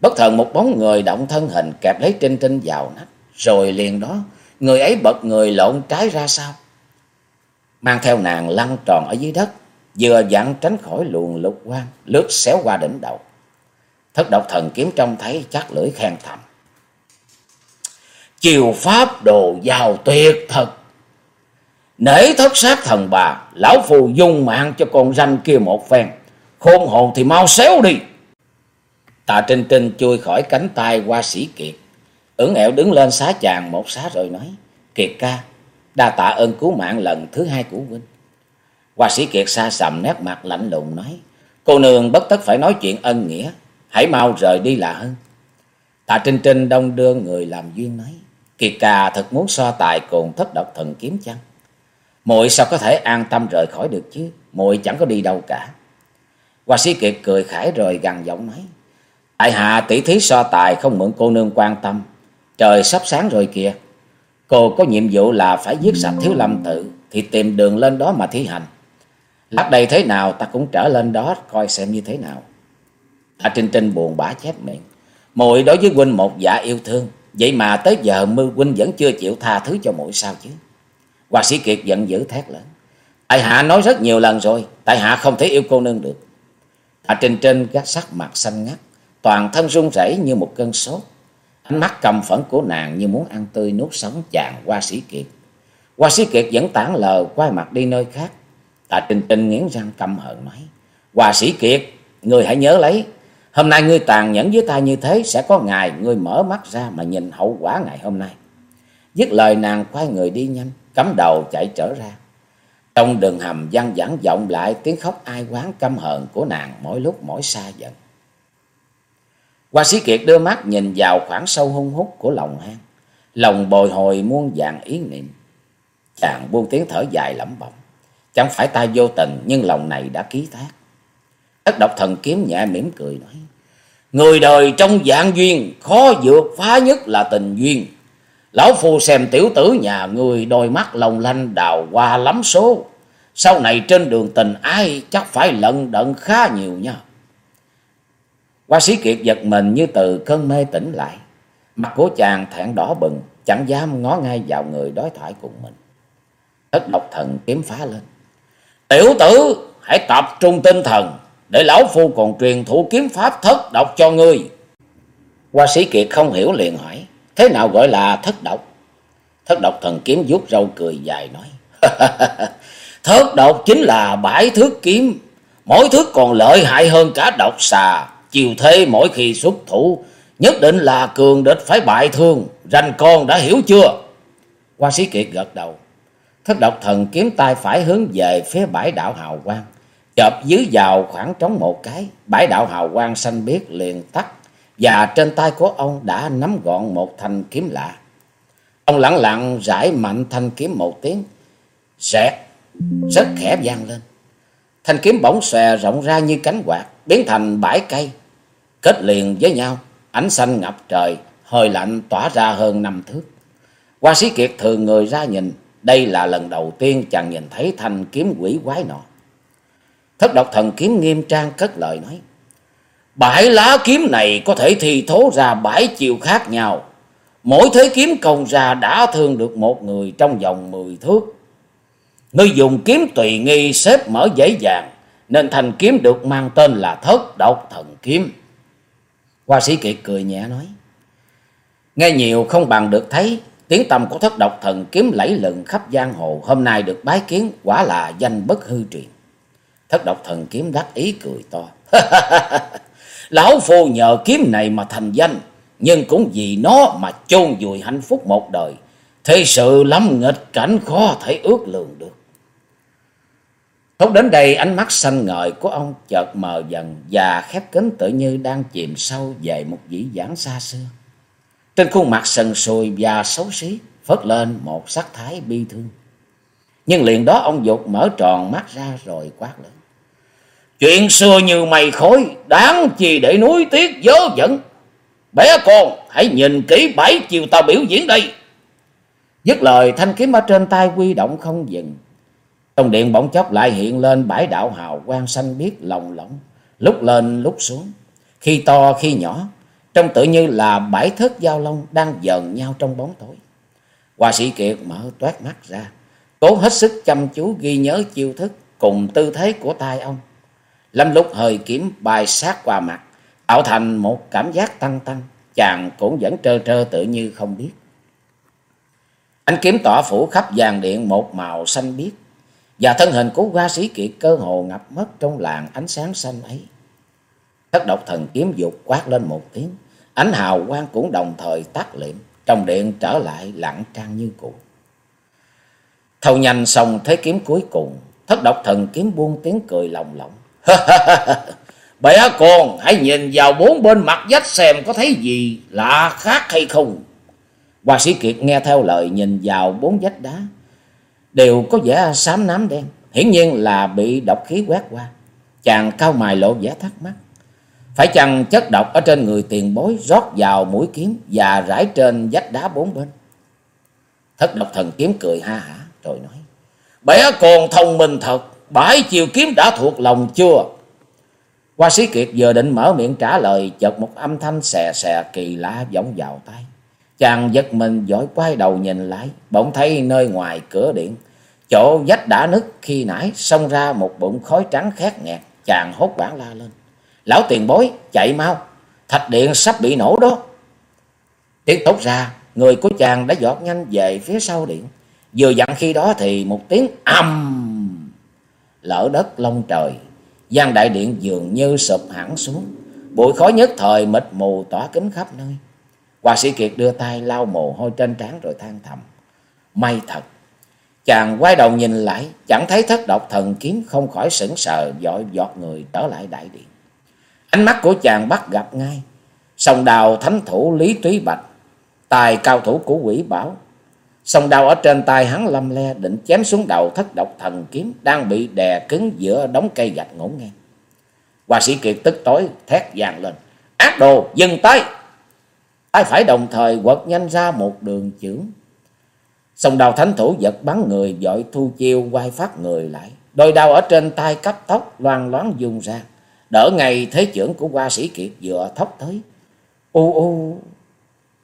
Bất thần một bóng người động thân hình kẹp lấy Trinh Trinh vào nách. Rồi liền đó, người ấy bật người lộn trái ra sau. Mang theo nàng lăn tròn ở dưới đất, vừa dặn tránh khỏi luồng lục quang, lướt xéo qua đỉnh đầu. Thất độc thần kiếm trông thấy chắc lưỡi khen thầm. Chiều pháp đồ giàu tuyệt thật, Nể thất sát thần bà, lão phù dung mạng cho con ranh kia một phen. Khôn hồn thì mau xéo đi. tà Trinh Trinh chui khỏi cánh tay qua sĩ Kiệt. Ứng ẹo đứng lên xá chàng một xá rồi nói. Kiệt ca, đa tạ ơn cứu mạng lần thứ hai của huynh. Hoa sĩ Kiệt xa sầm nét mặt lạnh lùng nói. Cô nương bất tất phải nói chuyện ân nghĩa. Hãy mau rời đi là hơn. Tạ Trinh Trinh đông đưa người làm duyên nói. Kiệt ca thật muốn so tài cùng thất độc thần kiếm chăng? muội sao có thể an tâm rời khỏi được chứ? muội chẳng có đi đâu cả. Hoa sĩ Kiệt cười khải rồi gằn giọng nói. Tại hạ tỷ thí so tài không mượn cô nương quan tâm. Trời sắp sáng rồi kìa. Cô có nhiệm vụ là phải giết sạch thiếu lâm tự. Thì tìm đường lên đó mà thi hành. Lát đây thế nào, ta cũng trở lên đó, coi xem như thế nào. Tạ Trinh Trinh buồn bã chép miệng. Muội đối với huynh một dạ yêu thương. Vậy mà tới giờ mưu huynh vẫn chưa chịu tha thứ cho muội sao chứ. Hoa sĩ Kiệt giận dữ thét lớn. Tại hạ nói rất nhiều lần rồi. Tại hạ không thể yêu cô nương được. Tạ Trinh Trinh gắt sắc mặt xanh ngắt. Toàn thân run rẩy như một cơn sốt. Ánh mắt cầm phẫn của nàng như muốn ăn tươi nuốt sống chàng Hoa sĩ Kiệt. Hoa sĩ Kiệt vẫn tản lờ quay mặt đi nơi khác. Tạ Trinh Trinh nghiến răng căm hận nói. hòa sĩ Kiệt, người hãy nhớ lấy. Hôm nay ngươi tàn nhẫn với ta như thế sẽ có ngày ngươi mở mắt ra mà nhìn hậu quả ngày hôm nay. Dứt lời nàng quay người đi nhanh, cắm đầu chạy trở ra. Trong đường hầm văng vẳng vọng lại tiếng khóc ai quán căm hờn của nàng mỗi lúc mỗi xa dần. Hoa sĩ Kiệt đưa mắt nhìn vào khoảng sâu hung hút của lòng hang. Lòng bồi hồi muôn dạng ý niệm. Chàng buông tiếng thở dài lẩm bẩm. Chẳng phải ta vô tình nhưng lòng này đã ký thác. Tất độc thần kiếm nhẹ mỉm cười nói. Người đời trong dạng duyên khó vượt phá nhất là tình duyên. Lão phu xem tiểu tử nhà người đôi mắt lòng lanh đào hoa lắm số. Sau này trên đường tình ai chắc phải lận đận khá nhiều nha. Hoa sĩ Kiệt giật mình như từ cơn mê tỉnh lại. Mặt của chàng thẹn đỏ bừng, chẳng dám ngó ngay vào người đối thoại cùng mình. Thất độc thần kiếm phá lên. Tiểu tử, hãy tập trung tinh thần, để lão phu còn truyền thủ kiếm pháp thất độc cho ngươi. Hoa sĩ Kiệt không hiểu liền hỏi, thế nào gọi là thất độc? Thất độc thần kiếm vuốt râu cười dài nói, [LAUGHS] thất độc chính là bãi thước kiếm, mỗi thước còn lợi hại hơn cả độc xà, chiều thế mỗi khi xuất thủ, nhất định là cường địch phải bại thương, rành con đã hiểu chưa? Hoa sĩ Kiệt gật đầu, thất độc thần kiếm tay phải hướng về phía bãi đảo hào quang chợp dưới vào khoảng trống một cái, bãi đảo hào quang xanh biếc liền tắt, và trên tay của ông đã nắm gọn một thanh kiếm lạ. Ông lặng lặng rải mạnh thanh kiếm một tiếng, xẹt, rất khẽ vang lên. Thanh kiếm bỗng xòe rộng ra như cánh quạt, biến thành bãi cây, kết liền với nhau, ánh xanh ngập trời, hơi lạnh tỏa ra hơn năm thước. Hoa sĩ Kiệt thường người ra nhìn, đây là lần đầu tiên chàng nhìn thấy thanh kiếm quỷ quái nọ. Thất độc thần kiếm nghiêm trang cất lời nói. Bãi lá kiếm này có thể thi thố ra bãi chiều khác nhau. Mỗi thế kiếm công ra đã thương được một người trong vòng mười thước. Ngươi dùng kiếm tùy nghi xếp mở dễ dàng. Nên thành kiếm được mang tên là thất độc thần kiếm. Hoa sĩ kiệt cười nhẹ nói. Nghe nhiều không bằng được thấy. Tiếng tầm của thất độc thần kiếm lẫy lừng khắp giang hồ. Hôm nay được bái kiến quả là danh bất hư truyền. Thất độc thần kiếm đắc ý cười to. [LAUGHS] Lão phu nhờ kiếm này mà thành danh, nhưng cũng vì nó mà chôn vùi hạnh phúc một đời. Thế sự lắm nghịch cảnh khó thể ước lượng được. Thốt đến đây ánh mắt xanh ngời của ông chợt mờ dần và khép kín tự như đang chìm sâu về một dĩ vãng xa xưa. Trên khuôn mặt sần sùi và xấu xí phớt lên một sắc thái bi thương. Nhưng liền đó ông Dục mở tròn mắt ra rồi quát lên. Chuyện xưa như mây khói, đáng chi để núi tiếc dớ dẫn. Bé con, hãy nhìn kỹ bảy chiều ta biểu diễn đây. Dứt lời thanh kiếm ở trên tay quy động không dừng. Trong điện bỗng chốc lại hiện lên bãi đạo hào quang xanh biếc lồng lộng, lúc lên lúc xuống, khi to khi nhỏ, trông tự như là bãi thất giao long đang dần nhau trong bóng tối. Hoa sĩ Kiệt mở toát mắt ra, cố hết sức chăm chú ghi nhớ chiêu thức cùng tư thế của tay ông. Lâm lúc hơi kiếm bài sát qua mặt, tạo thành một cảm giác tăng tăng, chàng cũng vẫn trơ trơ tự như không biết. Ánh kiếm tỏa phủ khắp vàng điện một màu xanh biếc. Và thân hình của hoa sĩ kiệt cơ hồ ngập mất trong làn ánh sáng xanh ấy. Thất độc thần kiếm dục quát lên một tiếng. Ánh hào quang cũng đồng thời tắt liệm. Trong điện trở lại lặng trang như cũ. Thâu nhanh xong thế kiếm cuối cùng. Thất độc thần kiếm buông tiếng cười lòng lộng. [LAUGHS] Bé con, hãy nhìn vào bốn bên mặt dách xem có thấy gì lạ khác hay không. Hoa sĩ Kiệt nghe theo lời nhìn vào bốn vách đá. Đều có vẻ xám nám đen. Hiển nhiên là bị độc khí quét qua. Chàng cao mài lộ vẻ thắc mắc. Phải chăng chất độc ở trên người tiền bối rót vào mũi kiếm và rải trên vách đá bốn bên? Thất độc thần kiếm cười ha hả rồi nói. Bé còn thông minh thật. Bãi chiều kiếm đã thuộc lòng chưa? Hoa sĩ Kiệt vừa định mở miệng trả lời, chợt một âm thanh xè xè kỳ lạ vọng vào tay. Chàng giật mình dõi quay đầu nhìn lại, bỗng thấy nơi ngoài cửa điện, chỗ vách đã nứt khi nãy xông ra một bụng khói trắng khét nghẹt, chàng hốt bản la lên. Lão tiền bối, chạy mau, thạch điện sắp bị nổ đó. Tiếng tốt ra, người của chàng đã giọt nhanh về phía sau điện. Vừa dặn khi đó thì một tiếng ầm lỡ đất lông trời gian đại điện dường như sụp hẳn xuống. Bụi khói nhất thời mịt mù tỏa kính khắp nơi. Hoa sĩ Kiệt đưa tay lau mồ hôi trên trán rồi than thầm. May thật. Chàng quay đầu nhìn lại, chẳng thấy thất độc thần kiếm không khỏi sững sờ dội giọt người trở lại đại điện. Ánh mắt của chàng bắt gặp ngay. Sông đào thánh thủ Lý Túy Bạch, tài cao thủ của quỷ bảo. Sông đào ở trên tay hắn lâm le định chém xuống đầu thất độc thần kiếm đang bị đè cứng giữa đống cây gạch ngổn ngang. Hoa sĩ Kiệt tức tối thét vàng lên. Ác đồ dừng tay! Ai phải đồng thời quật nhanh ra một đường chưởng. Sông đào thánh thủ giật bắn người dội thu chiêu quay phát người lại. Đôi đao ở trên tay cấp tóc loan loáng dung ra. Đỡ ngay thế trưởng của hoa sĩ Kiệt vừa thốc tới. U u!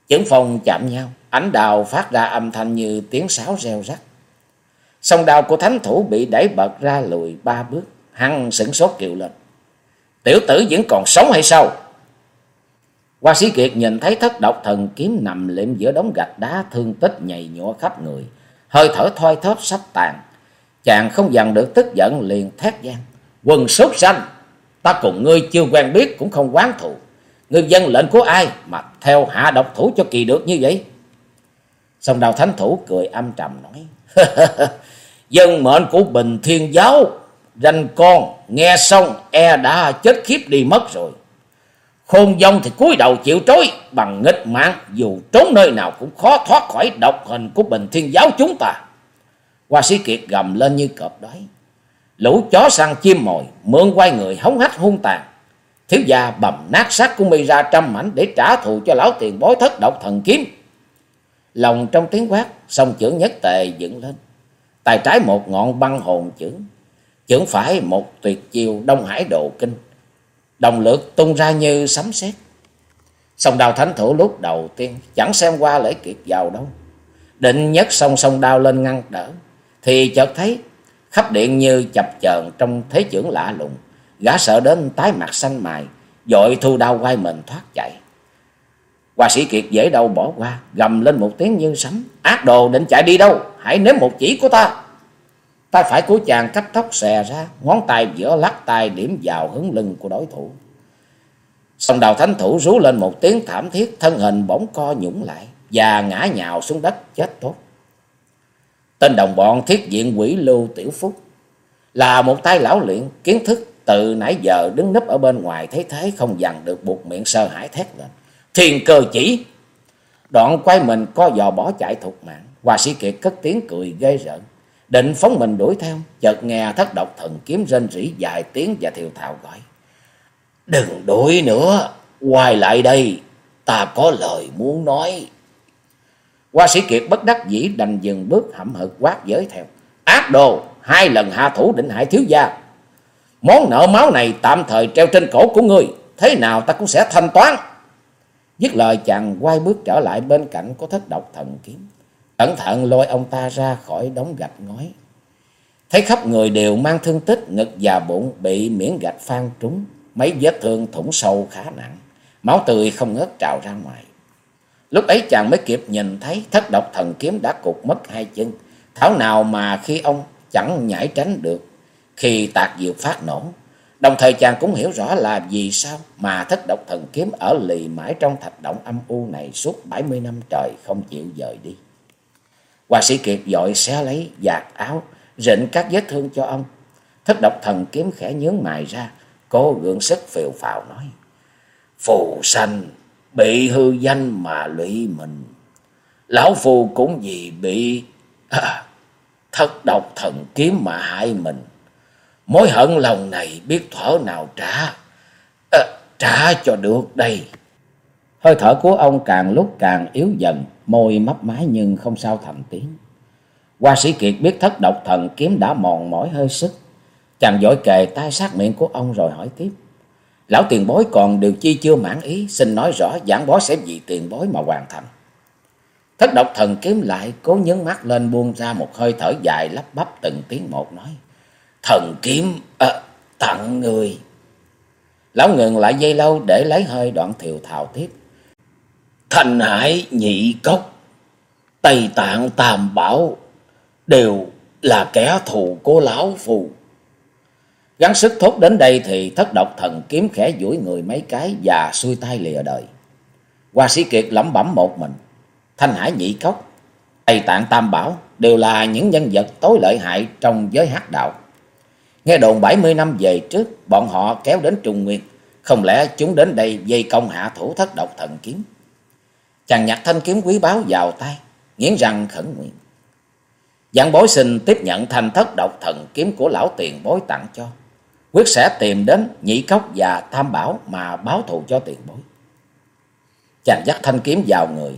Chưởng phòng chạm nhau. Ánh đào phát ra âm thanh như tiếng sáo reo rắt. Song đào của thánh thủ bị đẩy bật ra lùi ba bước. Hăng sửng sốt kêu lên. Tiểu tử vẫn còn sống hay sao? Hoa sĩ Kiệt nhìn thấy thất độc thần kiếm nằm liệm giữa đống gạch đá thương tích nhầy nhụa khắp người. Hơi thở thoi thóp sắp tàn. Chàng không dằn được tức giận liền thét gian. Quần sốt xanh, ta cùng ngươi chưa quen biết cũng không quán thù. Ngươi dân lệnh của ai mà theo hạ độc thủ cho kỳ được như vậy? Song đào thánh thủ cười âm trầm nói. [LAUGHS] Dân mệnh của Bình Thiên Giáo, ranh con, nghe xong e đã chết khiếp đi mất rồi. Khôn dông thì cúi đầu chịu trói bằng nghịch mạng, dù trốn nơi nào cũng khó thoát khỏi độc hình của Bình Thiên Giáo chúng ta. Hoa sĩ Kiệt gầm lên như cọp đói. Lũ chó săn chim mồi, mượn quay người hống hách hung tàn. Thiếu gia bầm nát xác của mi ra trăm mảnh để trả thù cho lão tiền bối thất độc thần kiếm. Lòng trong tiếng quát, song chưởng nhất tề dựng lên. Tay trái một ngọn băng hồn chưởng, chưởng phải một tuyệt chiêu Đông Hải Độ Kinh. Đồng lực tung ra như sấm sét. Song đào thánh thủ lúc đầu tiên chẳng xem qua lễ kiệt vào đâu. Định nhất song song đao lên ngăn đỡ, thì chợt thấy khắp điện như chập chờn trong thế chưởng lạ lùng. Gã sợ đến tái mặt xanh mài, dội thu đao quay mình thoát chạy. Hoa sĩ Kiệt dễ đâu bỏ qua, gầm lên một tiếng như sấm. Ác đồ định chạy đi đâu, hãy nếm một chỉ của ta. Tay phải của chàng cách tóc xè ra, ngón tay giữa lắc tay điểm vào hướng lưng của đối thủ. Song đào thánh thủ rú lên một tiếng thảm thiết, thân hình bỗng co nhũng lại và ngã nhào xuống đất chết tốt. Tên đồng bọn thiết diện quỷ lưu tiểu phúc là một tay lão luyện kiến thức từ nãy giờ đứng nấp ở bên ngoài thấy thế không dằn được buộc miệng sơ hãi thét lên thiên cơ chỉ. Đoạn quay mình co giò bỏ chạy thục mạng. Hòa sĩ Kiệt cất tiếng cười ghê rợn. Định phóng mình đuổi theo. Chợt nghe thất độc thần kiếm rên rỉ dài tiếng và thiều thào gọi. Đừng đuổi nữa. Quay lại đây. Ta có lời muốn nói. Hoa sĩ Kiệt bất đắc dĩ đành dừng bước hậm hực quát giới theo. Ác đồ. Hai lần hạ thủ định hại thiếu gia. Món nợ máu này tạm thời treo trên cổ của ngươi. Thế nào ta cũng sẽ thanh toán. Dứt lời chàng quay bước trở lại bên cạnh có thất độc thần kiếm. Cẩn thận lôi ông ta ra khỏi đống gạch ngói. Thấy khắp người đều mang thương tích, ngực và bụng bị miễn gạch phan trúng. Mấy vết thương thủng sâu khá nặng. Máu tươi không ngớt trào ra ngoài. Lúc ấy chàng mới kịp nhìn thấy thất độc thần kiếm đã cục mất hai chân. Thảo nào mà khi ông chẳng nhảy tránh được khi tạc diệu phát nổ. Đồng thời chàng cũng hiểu rõ là vì sao mà thất độc thần kiếm ở lì mãi trong thạch động âm u này suốt 70 năm trời không chịu dời đi. Hoa sĩ Kiệt dội xé lấy giạt áo, rịnh các vết thương cho ông. Thất độc thần kiếm khẽ nhướng mày ra, cố gượng sức phiều phào nói. Phù sanh bị hư danh mà lụy mình. Lão phu cũng vì bị à, thất độc thần kiếm mà hại mình. Mối hận lòng này biết thở nào trả, à, trả cho được đây. Hơi thở của ông càng lúc càng yếu dần, môi mấp máy nhưng không sao thành tiếng. Hoa sĩ Kiệt biết thất độc thần kiếm đã mòn mỏi hơi sức. Chàng dội kề tay sát miệng của ông rồi hỏi tiếp. Lão tiền bối còn điều chi chưa mãn ý, xin nói rõ giảng bó sẽ vì tiền bối mà hoàn thành. Thất độc thần kiếm lại cố nhấn mắt lên buông ra một hơi thở dài lắp bắp từng tiếng một nói. Thần kiếm à, tặng người. Lão ngừng lại dây lâu để lấy hơi đoạn thiều thào tiếp. Thành hải nhị cốc, Tây Tạng Tam Bảo đều là kẻ thù của lão phù. Gắn sức thốt đến đây thì thất độc thần kiếm khẽ duỗi người mấy cái và xuôi tay lìa đời. Hoa sĩ Kiệt lẩm bẩm một mình. Thanh Hải Nhị Cốc, Tây Tạng Tam Bảo đều là những nhân vật tối lợi hại trong giới hát đạo. Nghe đồn 70 năm về trước, bọn họ kéo đến Trung Nguyên. Không lẽ chúng đến đây dây công hạ thủ thất độc thần kiếm? Chàng nhặt thanh kiếm quý báu vào tay, nghiến răng khẩn nguyện. Dạng bối xin tiếp nhận thanh thất độc thần kiếm của lão tiền bối tặng cho quyết sẽ tìm đến nhị cốc và tam bảo mà báo thù cho tiền bối. Chàng dắt thanh kiếm vào người,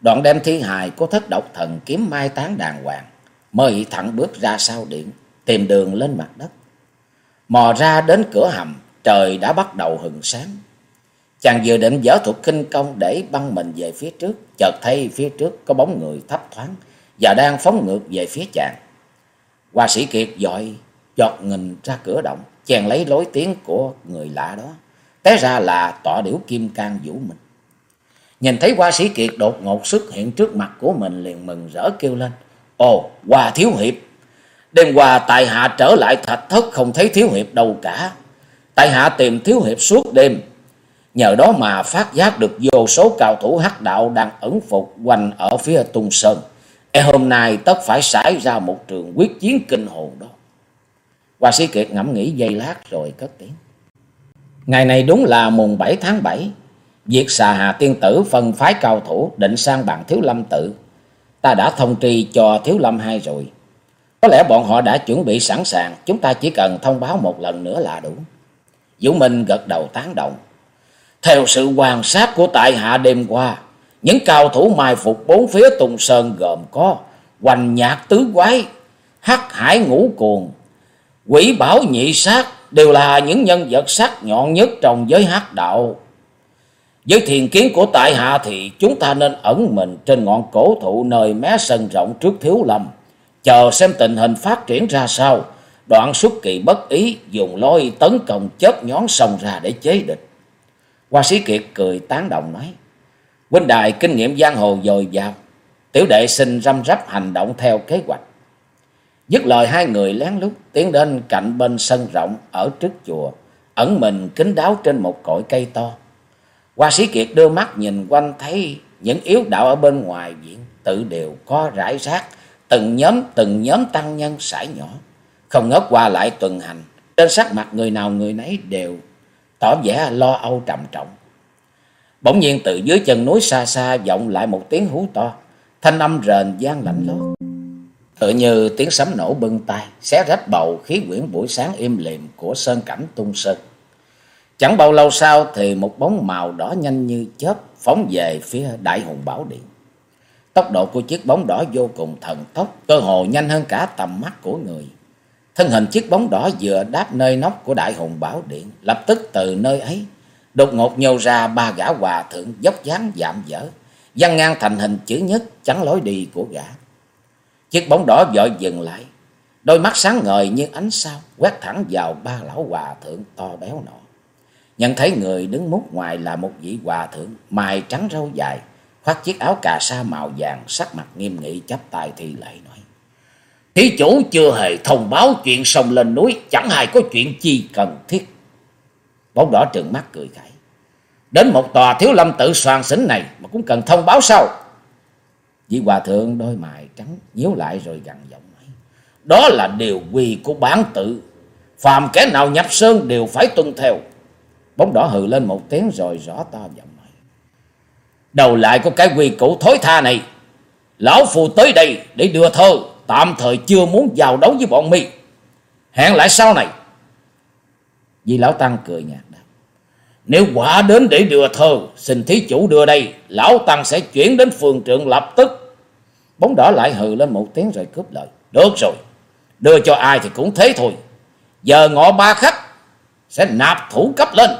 đoạn đem thi hài của thất độc thần kiếm mai tán đàng hoàng, mời thẳng bước ra sau điện, tìm đường lên mặt đất. Mò ra đến cửa hầm, trời đã bắt đầu hừng sáng. Chàng vừa định dở thuật kinh công để băng mình về phía trước, chợt thấy phía trước có bóng người thấp thoáng và đang phóng ngược về phía chàng. Hoa sĩ Kiệt dội giọt nghìn ra cửa động, chèn lấy lối tiếng của người lạ đó. Té ra là tọa điểu kim cang vũ mình. Nhìn thấy hoa sĩ kiệt đột ngột xuất hiện trước mặt của mình liền mừng rỡ kêu lên. Ồ, hoa thiếu hiệp. Đêm qua tại hạ trở lại thạch thất không thấy thiếu hiệp đâu cả. Tại hạ tìm thiếu hiệp suốt đêm. Nhờ đó mà phát giác được vô số cao thủ hắc đạo đang ẩn phục quanh ở phía tung sơn. E hôm nay tất phải xảy ra một trường quyết chiến kinh hồn đó. Hoa sĩ Kiệt ngẫm nghĩ giây lát rồi cất tiếng. Ngày này đúng là mùng 7 tháng 7. Việc xà hà tiên tử phân phái cao thủ định sang bằng thiếu lâm tự. Ta đã thông tri cho thiếu lâm hai rồi. Có lẽ bọn họ đã chuẩn bị sẵn sàng. Chúng ta chỉ cần thông báo một lần nữa là đủ. Vũ Minh gật đầu tán động. Theo sự quan sát của tại hạ đêm qua, những cao thủ mai phục bốn phía Tùng Sơn gồm có Hoành Nhạc Tứ Quái, Hắc Hải Ngũ Cuồng, Quỷ bảo nhị sát đều là những nhân vật sắc nhọn nhất trong giới hát đạo. Với thiền kiến của tại hạ thì chúng ta nên ẩn mình trên ngọn cổ thụ nơi mé sân rộng trước thiếu lâm. Chờ xem tình hình phát triển ra sao. Đoạn xuất kỳ bất ý, dùng lôi tấn công chớp nhón sông ra để chế địch. Hoa sĩ Kiệt cười tán động nói. Huynh đài kinh nghiệm giang hồ dồi dào. Tiểu đệ xin răm rắp hành động theo kế hoạch. Dứt lời hai người lén lút tiến đến cạnh bên sân rộng ở trước chùa, ẩn mình kín đáo trên một cội cây to. Hoa sĩ Kiệt đưa mắt nhìn quanh thấy những yếu đạo ở bên ngoài viện tự đều có rải rác, từng nhóm từng nhóm tăng nhân sải nhỏ, không ngớt qua lại tuần hành. Trên sắc mặt người nào người nấy đều tỏ vẻ lo âu trầm trọng. Bỗng nhiên từ dưới chân núi xa xa vọng lại một tiếng hú to, thanh âm rền gian lạnh lót. Tự như tiếng sấm nổ bưng tay, xé rách bầu khí quyển buổi sáng im lìm của sơn cảnh tung sơn. Chẳng bao lâu sau thì một bóng màu đỏ nhanh như chớp phóng về phía đại hùng bảo điện. Tốc độ của chiếc bóng đỏ vô cùng thần tốc, cơ hồ nhanh hơn cả tầm mắt của người. Thân hình chiếc bóng đỏ vừa đáp nơi nóc của đại hùng bảo điện, lập tức từ nơi ấy, đột ngột nhô ra ba gã hòa thượng dốc dáng dạm dở, văn ngang thành hình chữ nhất chắn lối đi của gã. Chiếc bóng đỏ vội dừng lại. Đôi mắt sáng ngời như ánh sao quét thẳng vào ba lão hòa thượng to béo nọ. Nhận thấy người đứng mút ngoài là một vị hòa thượng mài trắng râu dài, khoác chiếc áo cà sa màu vàng, sắc mặt nghiêm nghị chắp tay thi lễ nói. Thí chủ chưa hề thông báo chuyện sông lên núi, chẳng hề có chuyện chi cần thiết. Bóng đỏ trừng mắt cười khải. Đến một tòa thiếu lâm tự soàn xính này mà cũng cần thông báo sao? Vị hòa thượng đôi mày trắng nhíu lại rồi gằn giọng nói. Đó là điều quy của bản tự. Phàm kẻ nào nhập sơn đều phải tuân theo. Bóng đỏ hừ lên một tiếng rồi rõ to giọng nói. Đầu lại của cái quy củ thối tha này. Lão phù tới đây để đưa thơ. Tạm thời chưa muốn vào đấu với bọn mi. Hẹn lại sau này. Vì lão Tăng cười nhạt đáp. Nếu quả đến để đưa thơ, xin thí chủ đưa đây, lão Tăng sẽ chuyển đến phường trưởng lập tức. Bóng đỏ lại hừ lên một tiếng rồi cướp lời. Được rồi, đưa cho ai thì cũng thế thôi. Giờ ngọ ba khách sẽ nạp thủ cấp lên.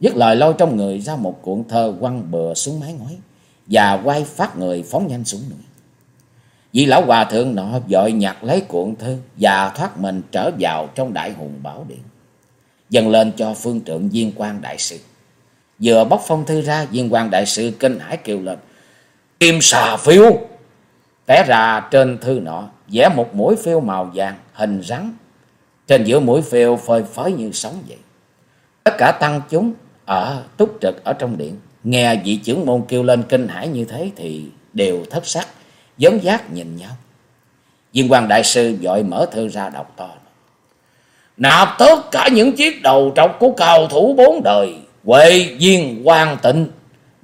Dứt lời lôi trong người ra một cuộn thơ quăng bừa xuống mái ngói và quay phát người phóng nhanh xuống núi. Vị lão hòa thượng nọ vội nhặt lấy cuộn thơ và thoát mình trở vào trong đại hùng bảo điện dần lên cho phương trượng viên quan đại sư. Vừa bóc phong thư ra, viên quan đại sư kinh hãi kêu lên. Kim xà phiêu! Té ra trên thư nọ, vẽ một mũi phiêu màu vàng, hình rắn. Trên giữa mũi phiêu phơi phới như sóng vậy. Tất cả tăng chúng ở túc trực ở trong điện, nghe vị trưởng môn kêu lên kinh hãi như thế thì đều thất sắc, giống giác nhìn nhau. Viên quan đại sư vội mở thư ra đọc to nạp tất cả những chiếc đầu trọc của cao thủ bốn đời, huệ viên quan tịnh,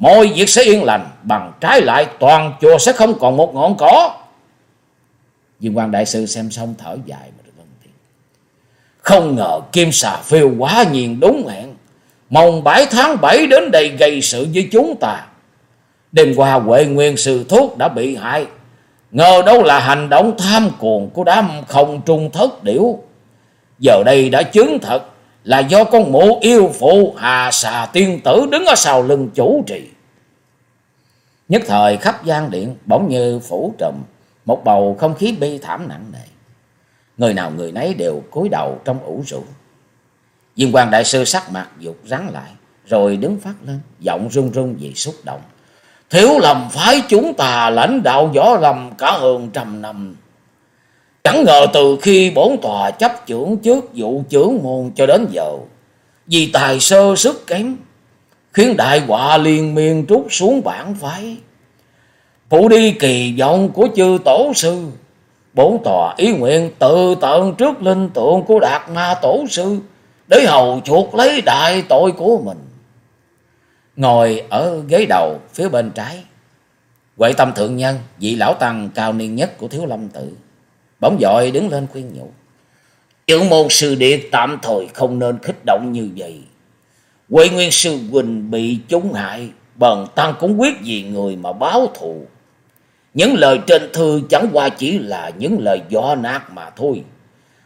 mọi việc sẽ yên lành, bằng trái lại toàn chùa sẽ không còn một ngọn cỏ. Viên quan đại sư xem xong thở dài mà được lên tiếng. Không ngờ kim xà phiêu quá nhiên đúng hẹn, mong bảy tháng bảy đến đây gây sự với chúng ta. Đêm qua Huệ Nguyên Sư Thuốc đã bị hại, ngờ đâu là hành động tham cuồng của đám không trung thất điểu giờ đây đã chứng thật là do con mụ yêu phụ hà xà tiên tử đứng ở sau lưng chủ trì. Nhất thời khắp gian điện bỗng như phủ trùm một bầu không khí bi thảm nặng nề. Người nào người nấy đều cúi đầu trong ủ rũ. Diêm quan đại sư sắc mặt dục rắn lại, rồi đứng phát lên, giọng run run vì xúc động. Thiếu lầm phái chúng ta lãnh đạo võ lầm cả hơn trăm năm. Chẳng ngờ từ khi bốn tòa chấp trưởng trước vụ trưởng môn cho đến giờ, vì tài sơ sức kém, khiến đại họa liên miên trút xuống bản phái. Phụ đi kỳ vọng của chư tổ sư, bốn tòa ý nguyện tự tận trước linh tượng của Đạt Ma Tổ Sư, để hầu chuộc lấy đại tội của mình. Ngồi ở ghế đầu phía bên trái, Huệ tâm thượng nhân, vị lão tăng cao niên nhất của Thiếu Lâm Tự bỗng dội đứng lên khuyên nhủ. Trưởng môn sư điện tạm thời không nên khích động như vậy. Quê nguyên sư huỳnh bị chúng hại, bần tăng cũng quyết vì người mà báo thù. Những lời trên thư chẳng qua chỉ là những lời gió nát mà thôi.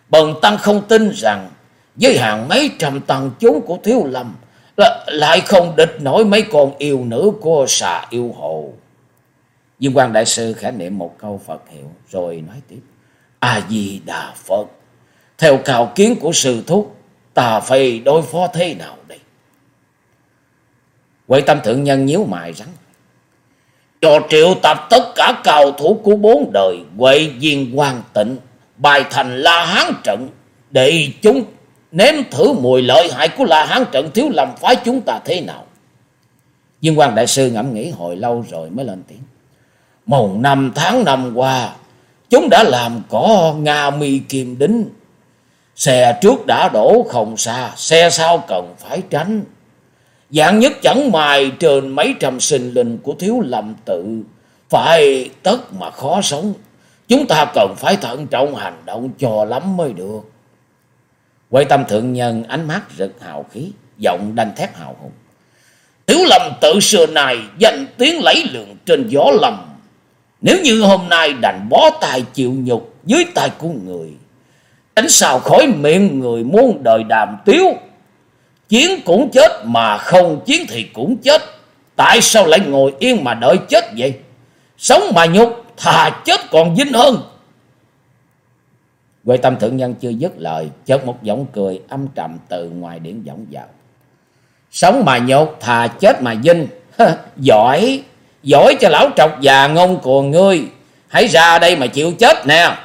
Bần tăng không tin rằng với hàng mấy trăm tăng chúng của thiếu lâm là, lại không địch nổi mấy con yêu nữ của xà yêu hồ. viên quan đại sư khẽ niệm một câu Phật hiệu rồi nói tiếp. A-di-đà Phật. Theo cao kiến của sư thúc, ta phải đối phó thế nào đây? Quệ tâm thượng nhân nhíu mày rắn. Cho triệu tập tất cả cao thủ của bốn đời, quậy viên quan tịnh, bài thành La Hán trận, để chúng nếm thử mùi lợi hại của La Hán trận thiếu lầm phái chúng ta thế nào. Viên quan đại sư ngẫm nghĩ hồi lâu rồi mới lên tiếng. Mùng năm tháng năm qua, Chúng đã làm có Nga mi kim đính. Xe trước đã đổ không xa, xe sau cần phải tránh. Dạng nhất chẳng mài trên mấy trăm sinh linh của thiếu lầm tự. Phải tất mà khó sống. Chúng ta cần phải thận trọng hành động cho lắm mới được. Quay tâm thượng nhân ánh mắt rực hào khí, giọng đanh thép hào hùng. Thiếu lầm tự xưa này danh tiếng lấy lượng trên gió lầm nếu như hôm nay đành bó tay chịu nhục dưới tay của người, tránh sao khỏi miệng người muôn đời đàm tiếu. Chiến cũng chết mà không chiến thì cũng chết. Tại sao lại ngồi yên mà đợi chết vậy? Sống mà nhục, thà chết còn vinh hơn. Quê tâm thượng nhân chưa dứt lời, chợt một giọng cười âm trầm từ ngoài điện vọng vào. Sống mà nhục, thà chết mà vinh. [LAUGHS] Giỏi, Giỏi cho lão trọc già ngông cuồng ngươi. Hãy ra đây mà chịu chết nè.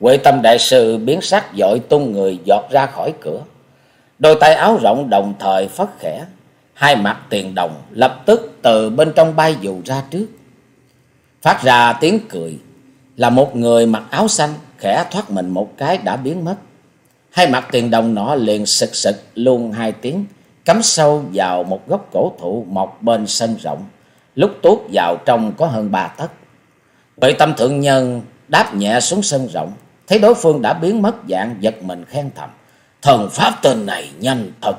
Huệ tâm đại sư biến sắc dội tung người giọt ra khỏi cửa. Đôi tay áo rộng đồng thời phất khẽ. Hai mặt tiền đồng lập tức từ bên trong bay dù ra trước. Phát ra tiếng cười là một người mặc áo xanh khẽ thoát mình một cái đã biến mất. Hai mặt tiền đồng nọ liền sực sực luôn hai tiếng, cắm sâu vào một gốc cổ thụ mọc bên sân rộng, lúc tuốt vào trong có hơn ba tấc. Huệ tâm thượng nhân đáp nhẹ xuống sân rộng, thấy đối phương đã biến mất dạng giật mình khen thầm. Thần pháp tên này nhanh thật.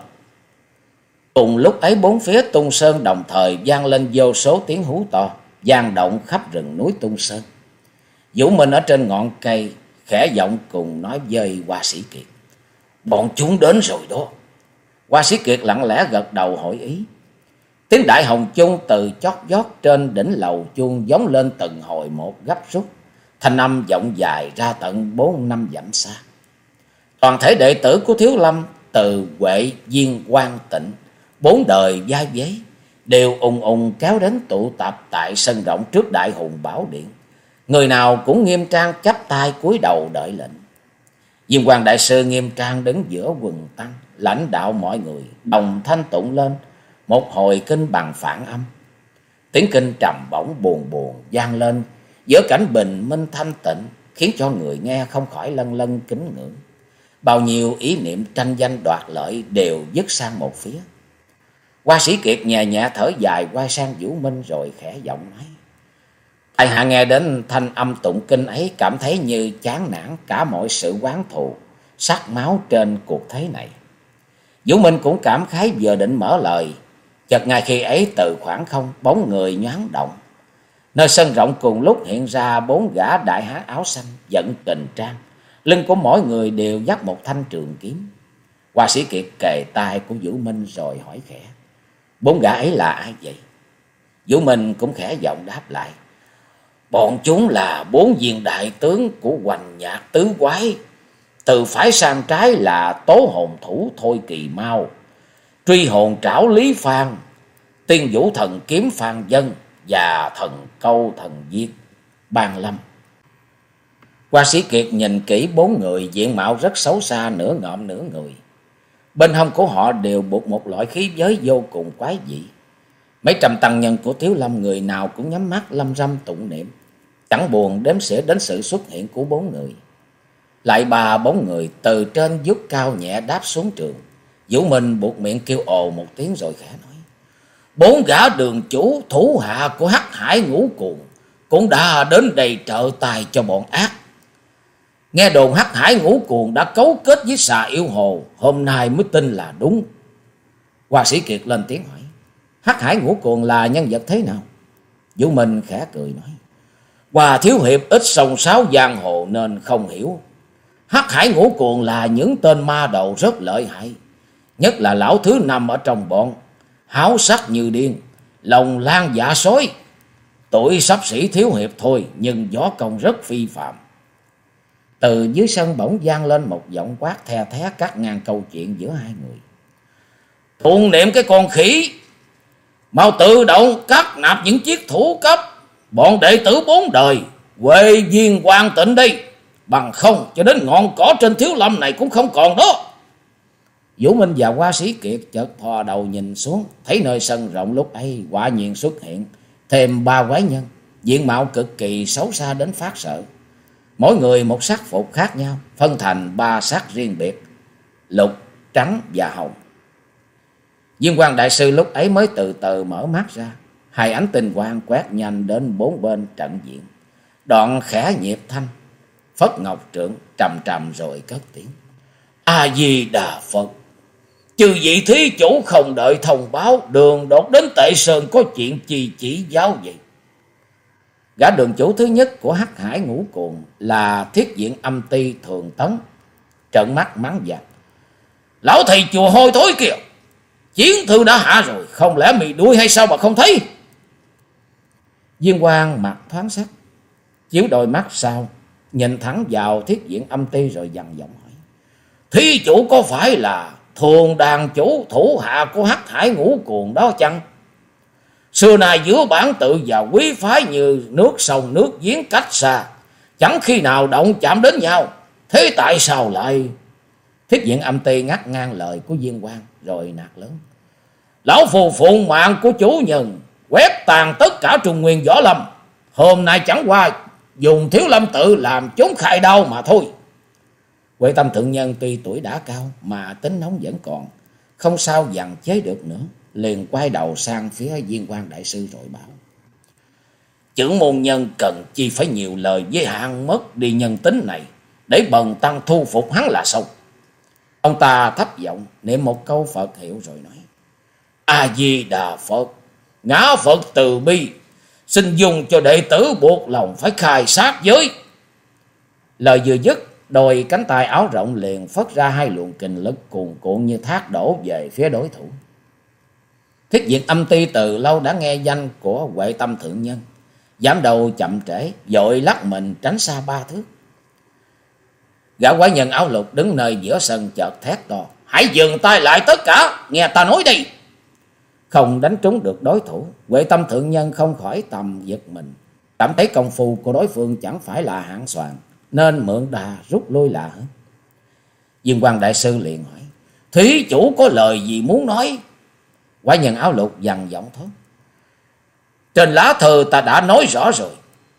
Cùng lúc ấy bốn phía tung sơn đồng thời vang lên vô số tiếng hú to, vang động khắp rừng núi tung sơn. Vũ Minh ở trên ngọn cây, khẽ giọng cùng nói với hoa sĩ Kiệt. Bọn chúng đến rồi đó. Hoa sĩ Kiệt lặng lẽ gật đầu hỏi ý. Tiếng đại hồng chung từ chót vót trên đỉnh lầu chuông giống lên từng hồi một gấp rút. Thanh âm vọng dài ra tận bốn năm dặm xa. Toàn thể đệ tử của Thiếu Lâm từ Huệ, Viên, Quang Tịnh, bốn đời giai giấy đều ùng ùng kéo đến tụ tập tại sân rộng trước đại hùng bảo điện. Người nào cũng nghiêm trang chắp tay cúi đầu đợi lệnh. Diêm Hoàng Đại Sư nghiêm trang đứng giữa quần tăng, lãnh đạo mọi người, đồng thanh tụng lên, một hồi kinh bằng phản âm. Tiếng kinh trầm bổng buồn buồn vang lên giữa cảnh bình minh thanh tịnh, khiến cho người nghe không khỏi lân lân kính ngưỡng. Bao nhiêu ý niệm tranh danh đoạt lợi đều dứt sang một phía. Hoa sĩ Kiệt nhẹ nhẹ thở dài quay sang Vũ Minh rồi khẽ giọng nói. tài hạ nghe đến thanh âm tụng kinh ấy cảm thấy như chán nản cả mọi sự quán thù, sắc máu trên cuộc thế này. Vũ Minh cũng cảm khái vừa định mở lời, chợt ngay khi ấy từ khoảng không bóng người nhoáng động. Nơi sân rộng cùng lúc hiện ra bốn gã đại hán áo xanh dẫn tình trang, lưng của mỗi người đều dắt một thanh trường kiếm. Hoa sĩ Kiệt kề tai của Vũ Minh rồi hỏi khẽ, bốn gã ấy là ai vậy? Vũ Minh cũng khẽ giọng đáp lại. Bọn chúng là bốn viên đại tướng của hoành nhạc tứ quái. Từ phải sang trái là tố hồn thủ Thôi Kỳ Mau. Truy hồn trảo Lý Phan. Tiên vũ thần kiếm Phan Dân. Và thần câu thần diệt Ban Lâm. qua sĩ Kiệt nhìn kỹ bốn người, diện mạo rất xấu xa, nửa ngợm nửa người. Bên hông của họ đều buộc một loại khí giới vô cùng quái dị. Mấy trăm tăng nhân của Thiếu Lâm người nào cũng nhắm mắt lâm râm tụng niệm. Chẳng buồn đếm xỉa đến sự xuất hiện của bốn người. Lại bà bóng người từ trên dút cao nhẹ đáp xuống trường. Vũ Minh buộc miệng kêu ồ một tiếng rồi khẽ nói. Bốn gã đường chủ thủ hạ của hắc hải ngũ cuồng cũng đã đến đây trợ tài cho bọn ác. Nghe đồn hắc hải ngũ cuồng đã cấu kết với xà yêu hồ, hôm nay mới tin là đúng. Hoa sĩ Kiệt lên tiếng hỏi, hắc hải ngũ cuồng là nhân vật thế nào? Vũ Minh khẽ cười nói, Hòa thiếu hiệp ít sông sáo giang hồ nên không hiểu. Hắc hải ngũ cuồng là những tên ma đầu rất lợi hại. Nhất là lão thứ năm ở trong bọn. Háo sắc như điên. Lòng lan dạ sói. Tuổi sắp sĩ thiếu hiệp thôi nhưng gió công rất phi phạm. Từ dưới sân bỗng gian lên một giọng quát the thé cắt ngang câu chuyện giữa hai người. Tụng niệm cái con khỉ. Mau tự động cắt nạp những chiếc thủ cấp bọn đệ tử bốn đời, quê viên quan tịnh đi bằng không cho đến ngọn cỏ trên thiếu lâm này cũng không còn đó. Vũ Minh và Hoa Sĩ Kiệt chợt thò đầu nhìn xuống, thấy nơi sân rộng lúc ấy quả nhiên xuất hiện thêm ba quái nhân, diện mạo cực kỳ xấu xa đến phát sợ. Mỗi người một sắc phục khác nhau, phân thành ba sắc riêng biệt, lục, trắng và hồng. Viên quan đại sư lúc ấy mới từ từ mở mắt ra, Hai ánh tinh quang quét nhanh đến bốn bên trận diện. Đoạn khẽ nhịp thanh. Phất Ngọc Trượng trầm trầm rồi cất tiếng. A-di-đà Phật. Chư vị thí chủ không đợi thông báo đường đột đến tệ sơn có chuyện chi chỉ giáo gì. Gã đường chủ thứ nhất của Hắc Hải ngũ cuồng là thiết diện âm ti thường tấn. Trận mắt mắng giặc. Lão thầy chùa hôi thối kìa. Chiến thư đã hạ rồi. Không lẽ mì đuôi hay sao mà không thấy? Viên quang mặt thoáng sắc, chiếu đôi mắt sao, nhìn thẳng vào thiết diện âm ti rồi dằn giọng hỏi. Thí chủ có phải là thường đàn chủ thủ hạ của hắc hải ngũ cuồng đó chăng? Xưa nay giữa bản tự và quý phái như nước sông nước giếng cách xa. Chẳng khi nào động chạm đến nhau. Thế tại sao lại... Thiết diện âm ti ngắt ngang lời của viên quan rồi nạt lớn. Lão phù phụng mạng của chủ nhân, quét tàn tất cả trung nguyên võ lâm. Hôm nay chẳng qua dùng thiếu lâm tự làm chúng khai đau mà thôi. Huệ tâm thượng nhân tuy tuổi đã cao mà tính nóng vẫn còn, không sao dằn chế được nữa, liền quay đầu sang phía viên quan đại sư rồi bảo. Chữ môn nhân cần chi phải nhiều lời với hạng mất đi nhân tính này, để bần tăng thu phục hắn là xong. Ông ta thấp giọng niệm một câu Phật hiệu rồi nói. A-di-đà Phật, ngã Phật từ bi, xin dùng cho đệ tử buộc lòng phải khai sát giới. Lời vừa dứt, đôi cánh tay áo rộng liền phất ra hai luồng kình lực cuồn cuộn như thác đổ về phía đối thủ. Thiết diện âm ti từ lâu đã nghe danh của Huệ Tâm Thượng Nhân. giảm đầu chậm trễ, dội lắc mình tránh xa ba thước. Gã quái nhân áo lục đứng nơi giữa sân chợt thét to. Hãy dừng tay lại tất cả, nghe ta nói đi. Không đánh trúng được đối thủ, Huệ Tâm Thượng Nhân không khỏi tầm giật mình. Cảm thấy công phu của đối phương chẳng phải là hạng soàn, nên mượn đà rút lui là hơn. Dương quan đại sư liền hỏi, Thí chủ có lời gì muốn nói? Quả nhân áo lục dằn giọng thốt. Trên lá thư ta đã nói rõ rồi.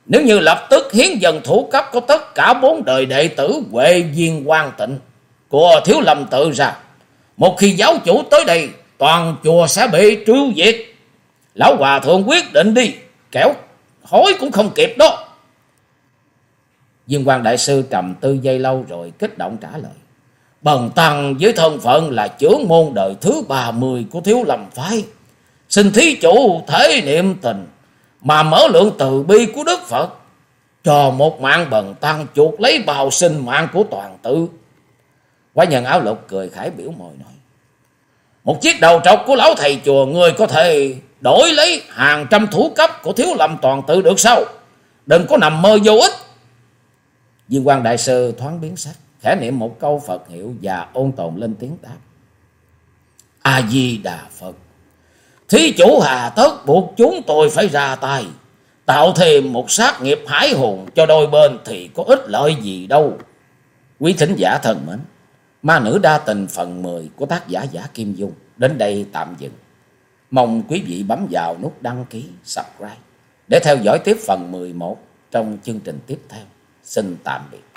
Nếu như lập tức hiến dần thủ cấp có tất cả bốn đời đệ tử Huệ Viên quan Tịnh của Thiếu Lâm tự ra. Một khi giáo chủ tới đây, toàn chùa sẽ bị trưu diệt. Lão Hòa Thượng quyết định đi, kéo hối cũng không kịp đó. Dương quan Đại Sư trầm tư giây lâu rồi kích động trả lời. Bần tăng với thân phận là trưởng môn đời thứ ba mươi của Thiếu Lâm Phái. Xin thí chủ thể niệm tình, mà mở lượng từ bi của Đức Phật. Cho một mạng bần tăng chuột lấy bào sinh mạng của toàn tự. Quá nhân áo lục cười khải biểu mồi nói. Một chiếc đầu trọc của lão thầy chùa người có thể đổi lấy hàng trăm thủ cấp của thiếu lâm toàn tự được sao? Đừng có nằm mơ vô ích. Viên quan đại sư thoáng biến sắc, khẽ niệm một câu Phật hiệu và ôn tồn lên tiếng đáp. A-di-đà Phật. Thí chủ hà tất buộc chúng tôi phải ra tay. Tạo thêm một sát nghiệp hải hùng cho đôi bên thì có ích lợi gì đâu. Quý thính giả thân mến. Ma nữ đa tình phần 10 của tác giả Giả Kim Dung đến đây tạm dừng. Mong quý vị bấm vào nút đăng ký, subscribe để theo dõi tiếp phần 11 trong chương trình tiếp theo. Xin tạm biệt.